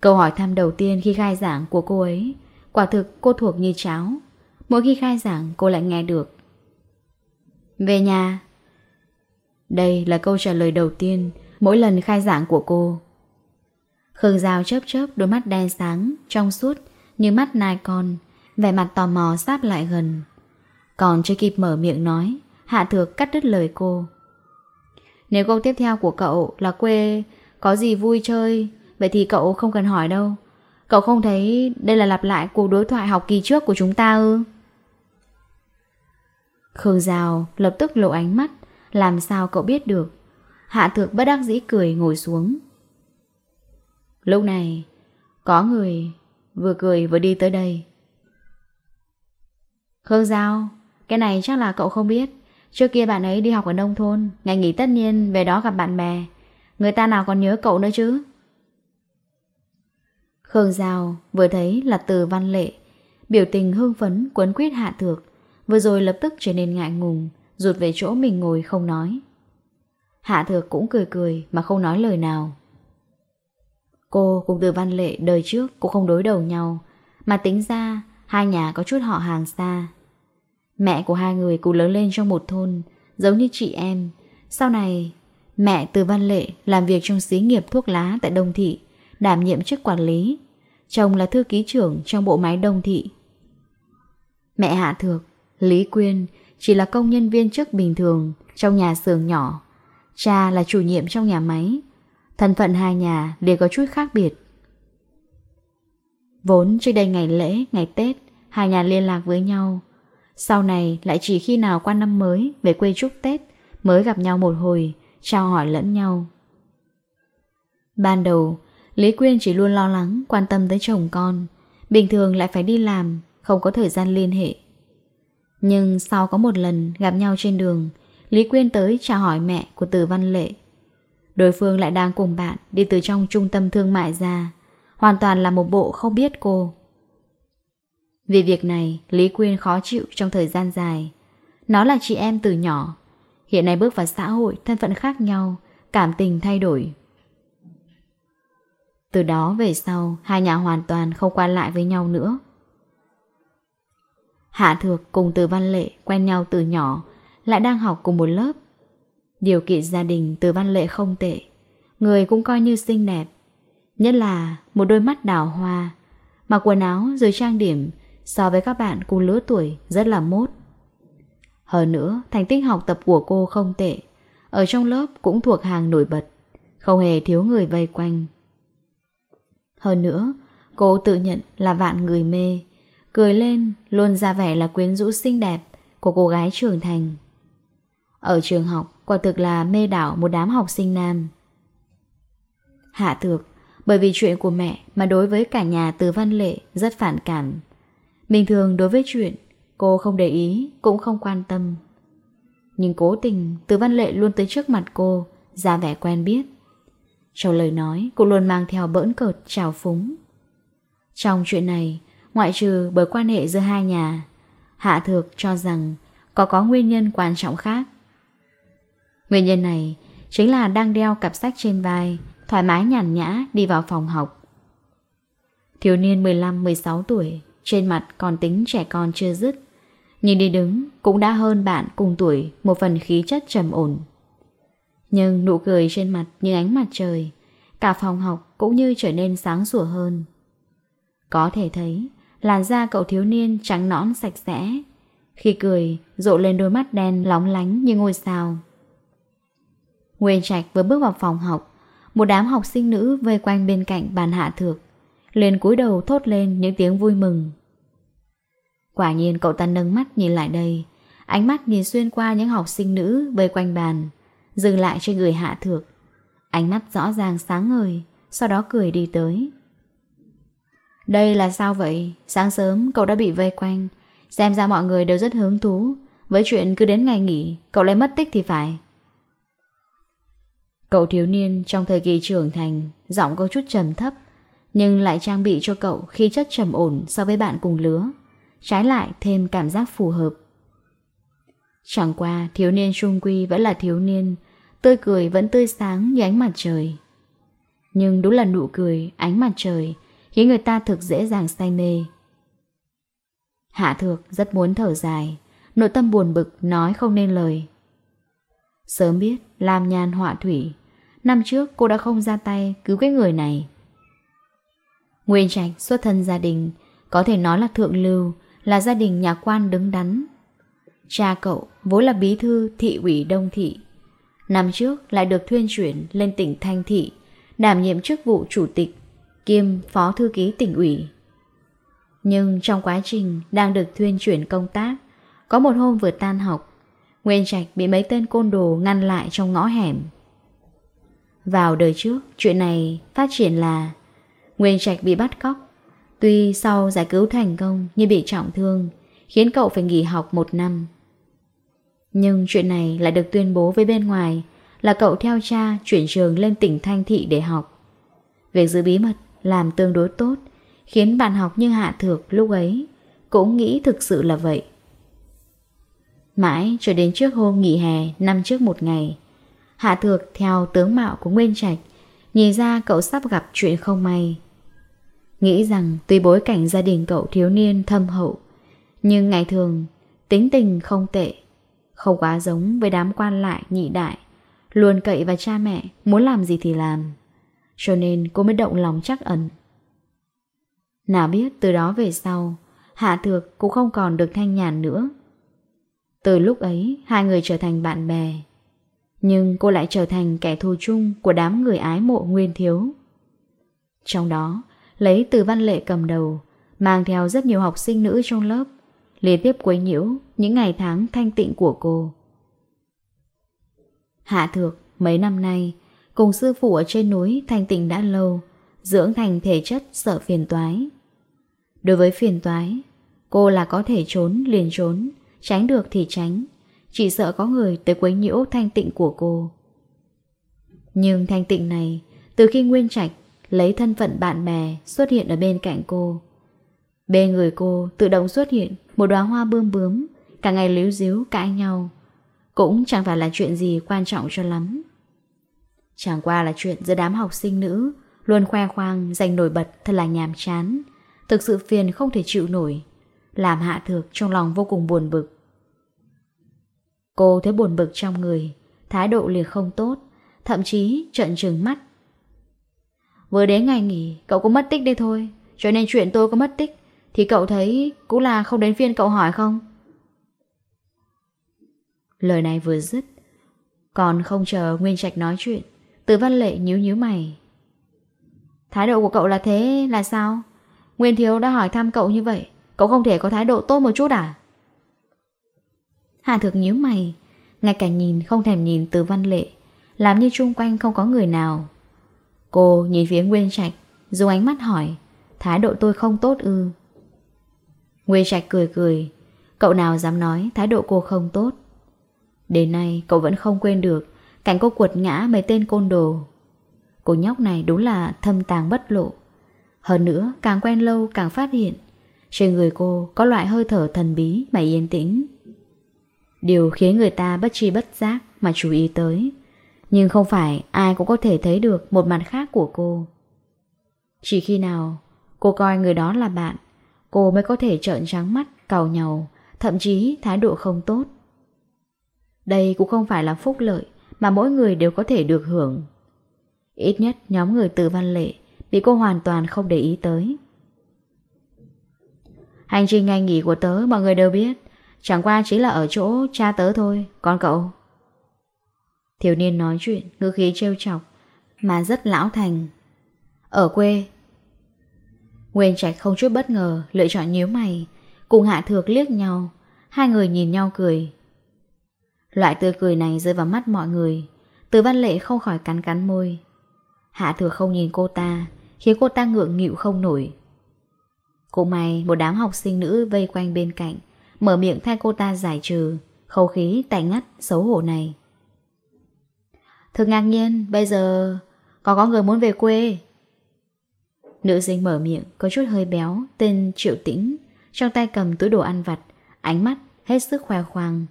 S1: Câu hỏi thăm đầu tiên khi khai giảng của cô ấy, quả thực cô thuộc như cháo. Mỗi khi khai giảng cô lại nghe được. Về nhà. Đây là câu trả lời đầu tiên mỗi lần khai giảng của cô. Khương Giao chớp chớp đôi mắt đen sáng, trong suốt, như mắt nai con, vẻ mặt tò mò sáp lại gần. Còn chưa kịp mở miệng nói, Hạ Thược cắt đứt lời cô. Nếu câu tiếp theo của cậu là quê có gì vui chơi, vậy thì cậu không cần hỏi đâu. Cậu không thấy đây là lặp lại cuộc đối thoại học kỳ trước của chúng ta ư? Khương Giao lập tức lộ ánh mắt, làm sao cậu biết được. Hạ thược bất đắc dĩ cười ngồi xuống. Lúc này, có người vừa cười vừa đi tới đây. Khương Giao, cái này chắc là cậu không biết. Trước kia bạn ấy đi học ở nông thôn, ngày nghỉ tất nhiên về đó gặp bạn bè. Người ta nào còn nhớ cậu nữa chứ? Khương Giao vừa thấy là từ văn lệ, biểu tình hưng phấn quấn quyết hạ thược, vừa rồi lập tức trở nên ngại ngùng, rụt về chỗ mình ngồi không nói. Hạ thược cũng cười cười mà không nói lời nào. Cô cùng từ văn lệ đời trước cũng không đối đầu nhau, mà tính ra hai nhà có chút họ hàng xa. Mẹ của hai người cùng lớn lên trong một thôn, giống như chị em. Sau này, mẹ từ Văn Lệ làm việc trong xí nghiệp thuốc lá tại Đông Thị, đảm nhiệm chức quản lý. Chồng là thư ký trưởng trong bộ máy Đông Thị. Mẹ Hạ Thược, Lý Quyên chỉ là công nhân viên chức bình thường trong nhà xưởng nhỏ. Cha là chủ nhiệm trong nhà máy. Thân phận hai nhà đều có chút khác biệt. Vốn trước đây ngày lễ, ngày Tết, hai nhà liên lạc với nhau, sau này lại chỉ khi nào qua năm mới, Về quê chúc Tết, Mới gặp nhau một hồi, Chào hỏi lẫn nhau. Ban đầu, Lý Quyên chỉ luôn lo lắng, Quan tâm tới chồng con. Bình thường lại phải đi làm, Không có thời gian liên hệ. Nhưng sau có một lần gặp nhau trên đường, Lý Quyên tới chào hỏi mẹ của Từ Văn Lệ. Đối phương lại đang cùng bạn Đi từ trong trung tâm thương mại ra. Hoàn toàn là một bộ không biết cô. Vì việc này, Lý Quyên khó chịu trong thời gian dài. Nó là chị em từ nhỏ. Hiện nay bước vào xã hội, thân phận khác nhau, cảm tình thay đổi. Từ đó về sau, hai nhà hoàn toàn không qua lại với nhau nữa. Hạ Thược cùng Từ Văn Lệ quen nhau từ nhỏ, lại đang học cùng một lớp. Điều kiện gia đình Từ Văn Lệ không tệ, người cũng coi như xinh đẹp. Nhất là một đôi mắt đào hoa, mặc quần áo rồi trang điểm, so với các bạn cùng lứa tuổi rất là mốt. Hơn nữa, thành tích học tập của cô không tệ, ở trong lớp cũng thuộc hàng nổi bật, không hề thiếu người vây quanh. Hơn nữa, cô tự nhận là vạn người mê, cười lên luôn ra vẻ là quyến rũ xinh đẹp của cô gái trưởng thành. Ở trường học, quả thực là mê đảo một đám học sinh nam. Hạ thược, bởi vì chuyện của mẹ mà đối với cả nhà từ văn lệ rất phản cảm. Bình thường đối với chuyện, Cô không để ý, Cũng không quan tâm. Nhưng cố tình, Từ văn lệ luôn tới trước mặt cô, Ra vẻ quen biết. Trong lời nói, Cô luôn mang theo bỡn cợt, trào phúng. Trong chuyện này, Ngoại trừ bởi quan hệ giữa hai nhà, Hạ Thược cho rằng Có có nguyên nhân quan trọng khác. Nguyên nhân này Chính là đang đeo cặp sách trên vai, Thoải mái nhàn nhã đi vào phòng học. Thiếu niên 15-16 tuổi trên mặt còn tính trẻ con chưa dứt. nhìn đi đứng cũng đã hơn bạn cùng tuổi một phần khí chất trầm ổn. Nhưng nụ cười trên mặt như ánh mặt trời, cả phòng học cũng như trở nên sáng sủa hơn. Có thể thấy, làn da cậu thiếu niên trắng nõn sạch sẽ. Khi cười, rộ lên đôi mắt đen lóng lánh như ngôi sao. Nguyên Trạch vừa bước vào phòng học, một đám học sinh nữ vây quanh bên cạnh bàn hạ thược liền cúi đầu thốt lên những tiếng vui mừng. Quả nhiên cậu ta nâng mắt nhìn lại đây, ánh mắt nhìn xuyên qua những học sinh nữ bơi quanh bàn, dừng lại trên người hạ thược. Ánh mắt rõ ràng sáng ngời, sau đó cười đi tới. Đây là sao vậy? Sáng sớm cậu đã bị vây quanh, xem ra mọi người đều rất hứng thú. Với chuyện cứ đến ngày nghỉ, cậu lại mất tích thì phải. Cậu thiếu niên trong thời kỳ trưởng thành, giọng có chút trầm thấp, nhưng lại trang bị cho cậu khi chất trầm ổn so với bạn cùng lứa, trái lại thêm cảm giác phù hợp. Chẳng qua thiếu niên trung quy vẫn là thiếu niên, tươi cười vẫn tươi sáng như ánh mặt trời. Nhưng đúng là nụ cười, ánh mặt trời khiến người ta thực dễ dàng say mê. Hạ thược rất muốn thở dài, nội tâm buồn bực nói không nên lời. Sớm biết, làm nhàn họa thủy, năm trước cô đã không ra tay cứu cái người này. Nguyên Trạch xuất thân gia đình, có thể nói là thượng lưu, là gia đình nhà quan đứng đắn. Cha cậu vốn là bí thư thị ủy Đông Thị. Năm trước lại được thuyên chuyển lên tỉnh Thanh Thị, đảm nhiệm chức vụ chủ tịch, kiêm phó thư ký tỉnh ủy. Nhưng trong quá trình đang được thuyên chuyển công tác, có một hôm vừa tan học, Nguyên Trạch bị mấy tên côn đồ ngăn lại trong ngõ hẻm. Vào đời trước, chuyện này phát triển là Nguyên Trạch bị bắt cóc. Tuy sau giải cứu thành công nhưng bị trọng thương, khiến cậu phải nghỉ học một năm. Nhưng chuyện này lại được tuyên bố với bên ngoài là cậu theo cha chuyển trường lên tỉnh Thanh Thị để học. Việc giữ bí mật làm tương đối tốt, khiến bạn học như Hạ Thược lúc ấy cũng nghĩ thực sự là vậy. Mãi cho đến trước hôm nghỉ hè năm trước một ngày, Hạ Thược theo tướng mạo của Nguyên Trạch, nhìn ra cậu sắp gặp chuyện không may. Nghĩ rằng tuy bối cảnh gia đình cậu thiếu niên thâm hậu, nhưng ngày thường tính tình không tệ, không quá giống với đám quan lại nhị đại, luôn cậy và cha mẹ, muốn làm gì thì làm. Cho nên cô mới động lòng chắc ẩn. Nào biết từ đó về sau, Hạ Thược cũng không còn được thanh nhàn nữa. Từ lúc ấy, hai người trở thành bạn bè. Nhưng cô lại trở thành kẻ thù chung của đám người ái mộ nguyên thiếu. Trong đó, lấy từ văn lệ cầm đầu, mang theo rất nhiều học sinh nữ trong lớp, liên tiếp quấy nhiễu những ngày tháng thanh tịnh của cô. Hạ thược, mấy năm nay, cùng sư phụ ở trên núi thanh tịnh đã lâu, dưỡng thành thể chất sợ phiền toái. Đối với phiền toái, cô là có thể trốn liền trốn, tránh được thì tránh, chỉ sợ có người tới quấy nhiễu thanh tịnh của cô. Nhưng thanh tịnh này, từ khi Nguyên Trạch lấy thân phận bạn bè xuất hiện ở bên cạnh cô. Bên người cô tự động xuất hiện một đóa hoa bươm bướm, cả ngày líu díu cãi nhau. Cũng chẳng phải là chuyện gì quan trọng cho lắm. Chẳng qua là chuyện giữa đám học sinh nữ, luôn khoe khoang, giành nổi bật thật là nhàm chán. Thực sự phiền không thể chịu nổi, làm hạ thược trong lòng vô cùng buồn bực. Cô thấy buồn bực trong người, thái độ liệt không tốt, thậm chí trận trừng mắt Vừa đến ngày nghỉ, Cậu cũng mất tích đi thôi. Cho nên chuyện tôi có mất tích, Thì cậu thấy cũng là không đến phiên cậu hỏi không? Lời này vừa dứt, Còn không chờ Nguyên Trạch nói chuyện, Từ văn lệ nhíu nhíu mày. Thái độ của cậu là thế là sao? Nguyên Thiếu đã hỏi thăm cậu như vậy, Cậu không thể có thái độ tốt một chút à? Hà thực nhíu mày, Ngay cả nhìn không thèm nhìn từ văn lệ, Làm như chung quanh không có người nào. Cô nhìn phía Nguyên Trạch, dùng ánh mắt hỏi, thái độ tôi không tốt ư. Nguyên Trạch cười cười, cậu nào dám nói thái độ cô không tốt. Đến nay cậu vẫn không quên được cảnh cô quật ngã mấy tên côn đồ. Cô nhóc này đúng là thâm tàng bất lộ. Hơn nữa, càng quen lâu càng phát hiện, trên người cô có loại hơi thở thần bí mà yên tĩnh. Điều khiến người ta bất tri bất giác mà chú ý tới nhưng không phải ai cũng có thể thấy được một mặt khác của cô. Chỉ khi nào cô coi người đó là bạn, cô mới có thể trợn trắng mắt, cầu nhầu, thậm chí thái độ không tốt. Đây cũng không phải là phúc lợi mà mỗi người đều có thể được hưởng. Ít nhất nhóm người từ văn lệ bị cô hoàn toàn không để ý tới. Hành trình ngày nghỉ của tớ mọi người đều biết, chẳng qua chỉ là ở chỗ cha tớ thôi, còn cậu... Thiếu niên nói chuyện, ngữ khí trêu chọc, mà rất lão thành. Ở quê, Nguyên Trạch không chút bất ngờ, lựa chọn nhíu mày, cùng Hạ Thược liếc nhau, hai người nhìn nhau cười. Loại tươi cười này rơi vào mắt mọi người, Từ Văn Lệ không khỏi cắn cắn môi. Hạ Thược không nhìn cô ta, khiến cô ta ngượng nghịu không nổi. Cũng may một đám học sinh nữ vây quanh bên cạnh, mở miệng thay cô ta giải trừ, khẩu khí tài ngắt xấu hổ này. Thực ngạc nhiên, bây giờ có có người muốn về quê. Nữ sinh mở miệng, có chút hơi béo, tên Triệu Tĩnh, trong tay cầm túi đồ ăn vặt, ánh mắt hết sức khoe khoang.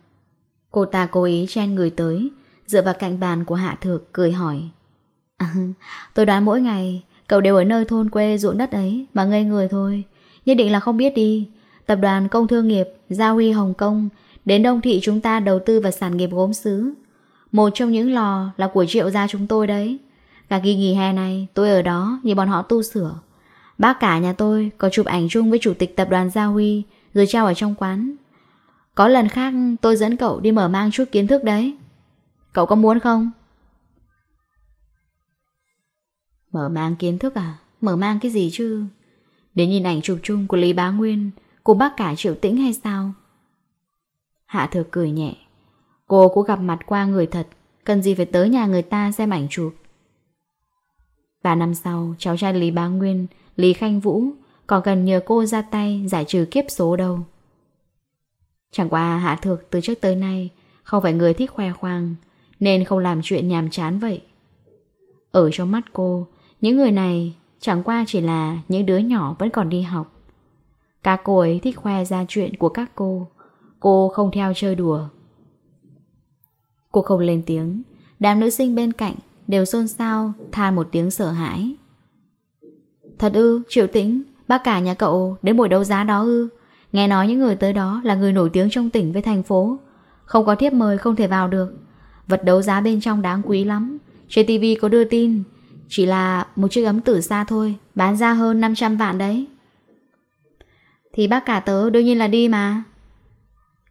S1: Cô ta cố ý chen người tới, dựa vào cạnh bàn của Hạ Thược cười hỏi. À, tôi đoán mỗi ngày cậu đều ở nơi thôn quê ruộng đất ấy mà ngây người thôi. Nhất định là không biết đi. Tập đoàn Công Thương nghiệp Gia Huy Hồng Kông đến Đông Thị chúng ta đầu tư vào sản nghiệp gốm xứ. Một trong những lò là của triệu gia chúng tôi đấy Cả kỳ nghỉ hè này, tôi ở đó nhìn bọn họ tu sửa Bác cả nhà tôi có chụp ảnh chung với chủ tịch tập đoàn Gia Huy, Rồi trao ở trong quán Có lần khác, tôi dẫn cậu đi mở mang chút kiến thức đấy Cậu có muốn không? Mở mang kiến thức à? Mở mang cái gì chứ? Đến nhìn ảnh chụp chung của Lý Bá Nguyên của bác cả Triệu Tĩnh hay sao? Hạ thừa cười nhẹ Cô cũng gặp mặt qua người thật. Cần gì phải tới nhà người ta xem ảnh chụp. Và năm sau, Cháu trai Lý Bá Nguyên, Lý Khanh Vũ, Còn cần nhờ cô ra tay giải trừ kiếp số đâu. Chẳng qua Hạ Thược từ trước tới nay Không phải người thích khoe khoang, Nên không làm chuyện nhàm chán vậy. Ở trong mắt cô, Những người này chẳng qua chỉ là Những đứa nhỏ vẫn còn đi học. Các cô ấy thích khoe ra chuyện của các cô. Cô không theo chơi đùa. Cô không lên tiếng. Đám nữ sinh bên cạnh đều xôn xao Than một tiếng sợ hãi. Thật ư, triệu tĩnh Bác cả nhà cậu đến buổi đấu giá đó ư? Nghe nói những người tới đó là người nổi tiếng trong tỉnh với thành phố. Không có thiếp mời không thể vào được. Vật đấu giá bên trong đáng quý lắm. Trên TV có đưa tin Chỉ là một chiếc ấm tử xa thôi Bán ra hơn 500 vạn đấy. Thì bác cả tớ đương nhiên là đi mà.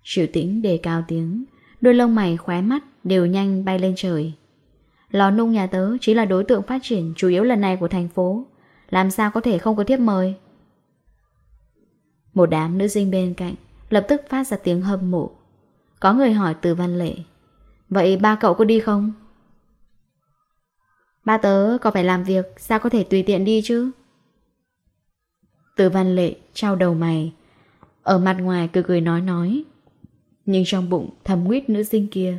S1: Triệu tĩnh đề cao tiếng Đôi lông mày khóe mắt đều nhanh bay lên trời. Lò nung nhà tớ chỉ là đối tượng phát triển chủ yếu lần này của thành phố, làm sao có thể không có tiếp mời. Một đám nữ sinh bên cạnh lập tức phát ra tiếng hâm mộ. Có người hỏi từ văn lệ, vậy ba cậu có đi không? Ba tớ có phải làm việc, sao có thể tùy tiện đi chứ? Từ văn lệ trao đầu mày, ở mặt ngoài cười cười nói nói. Nhưng trong bụng thầm nguyết nữ sinh kia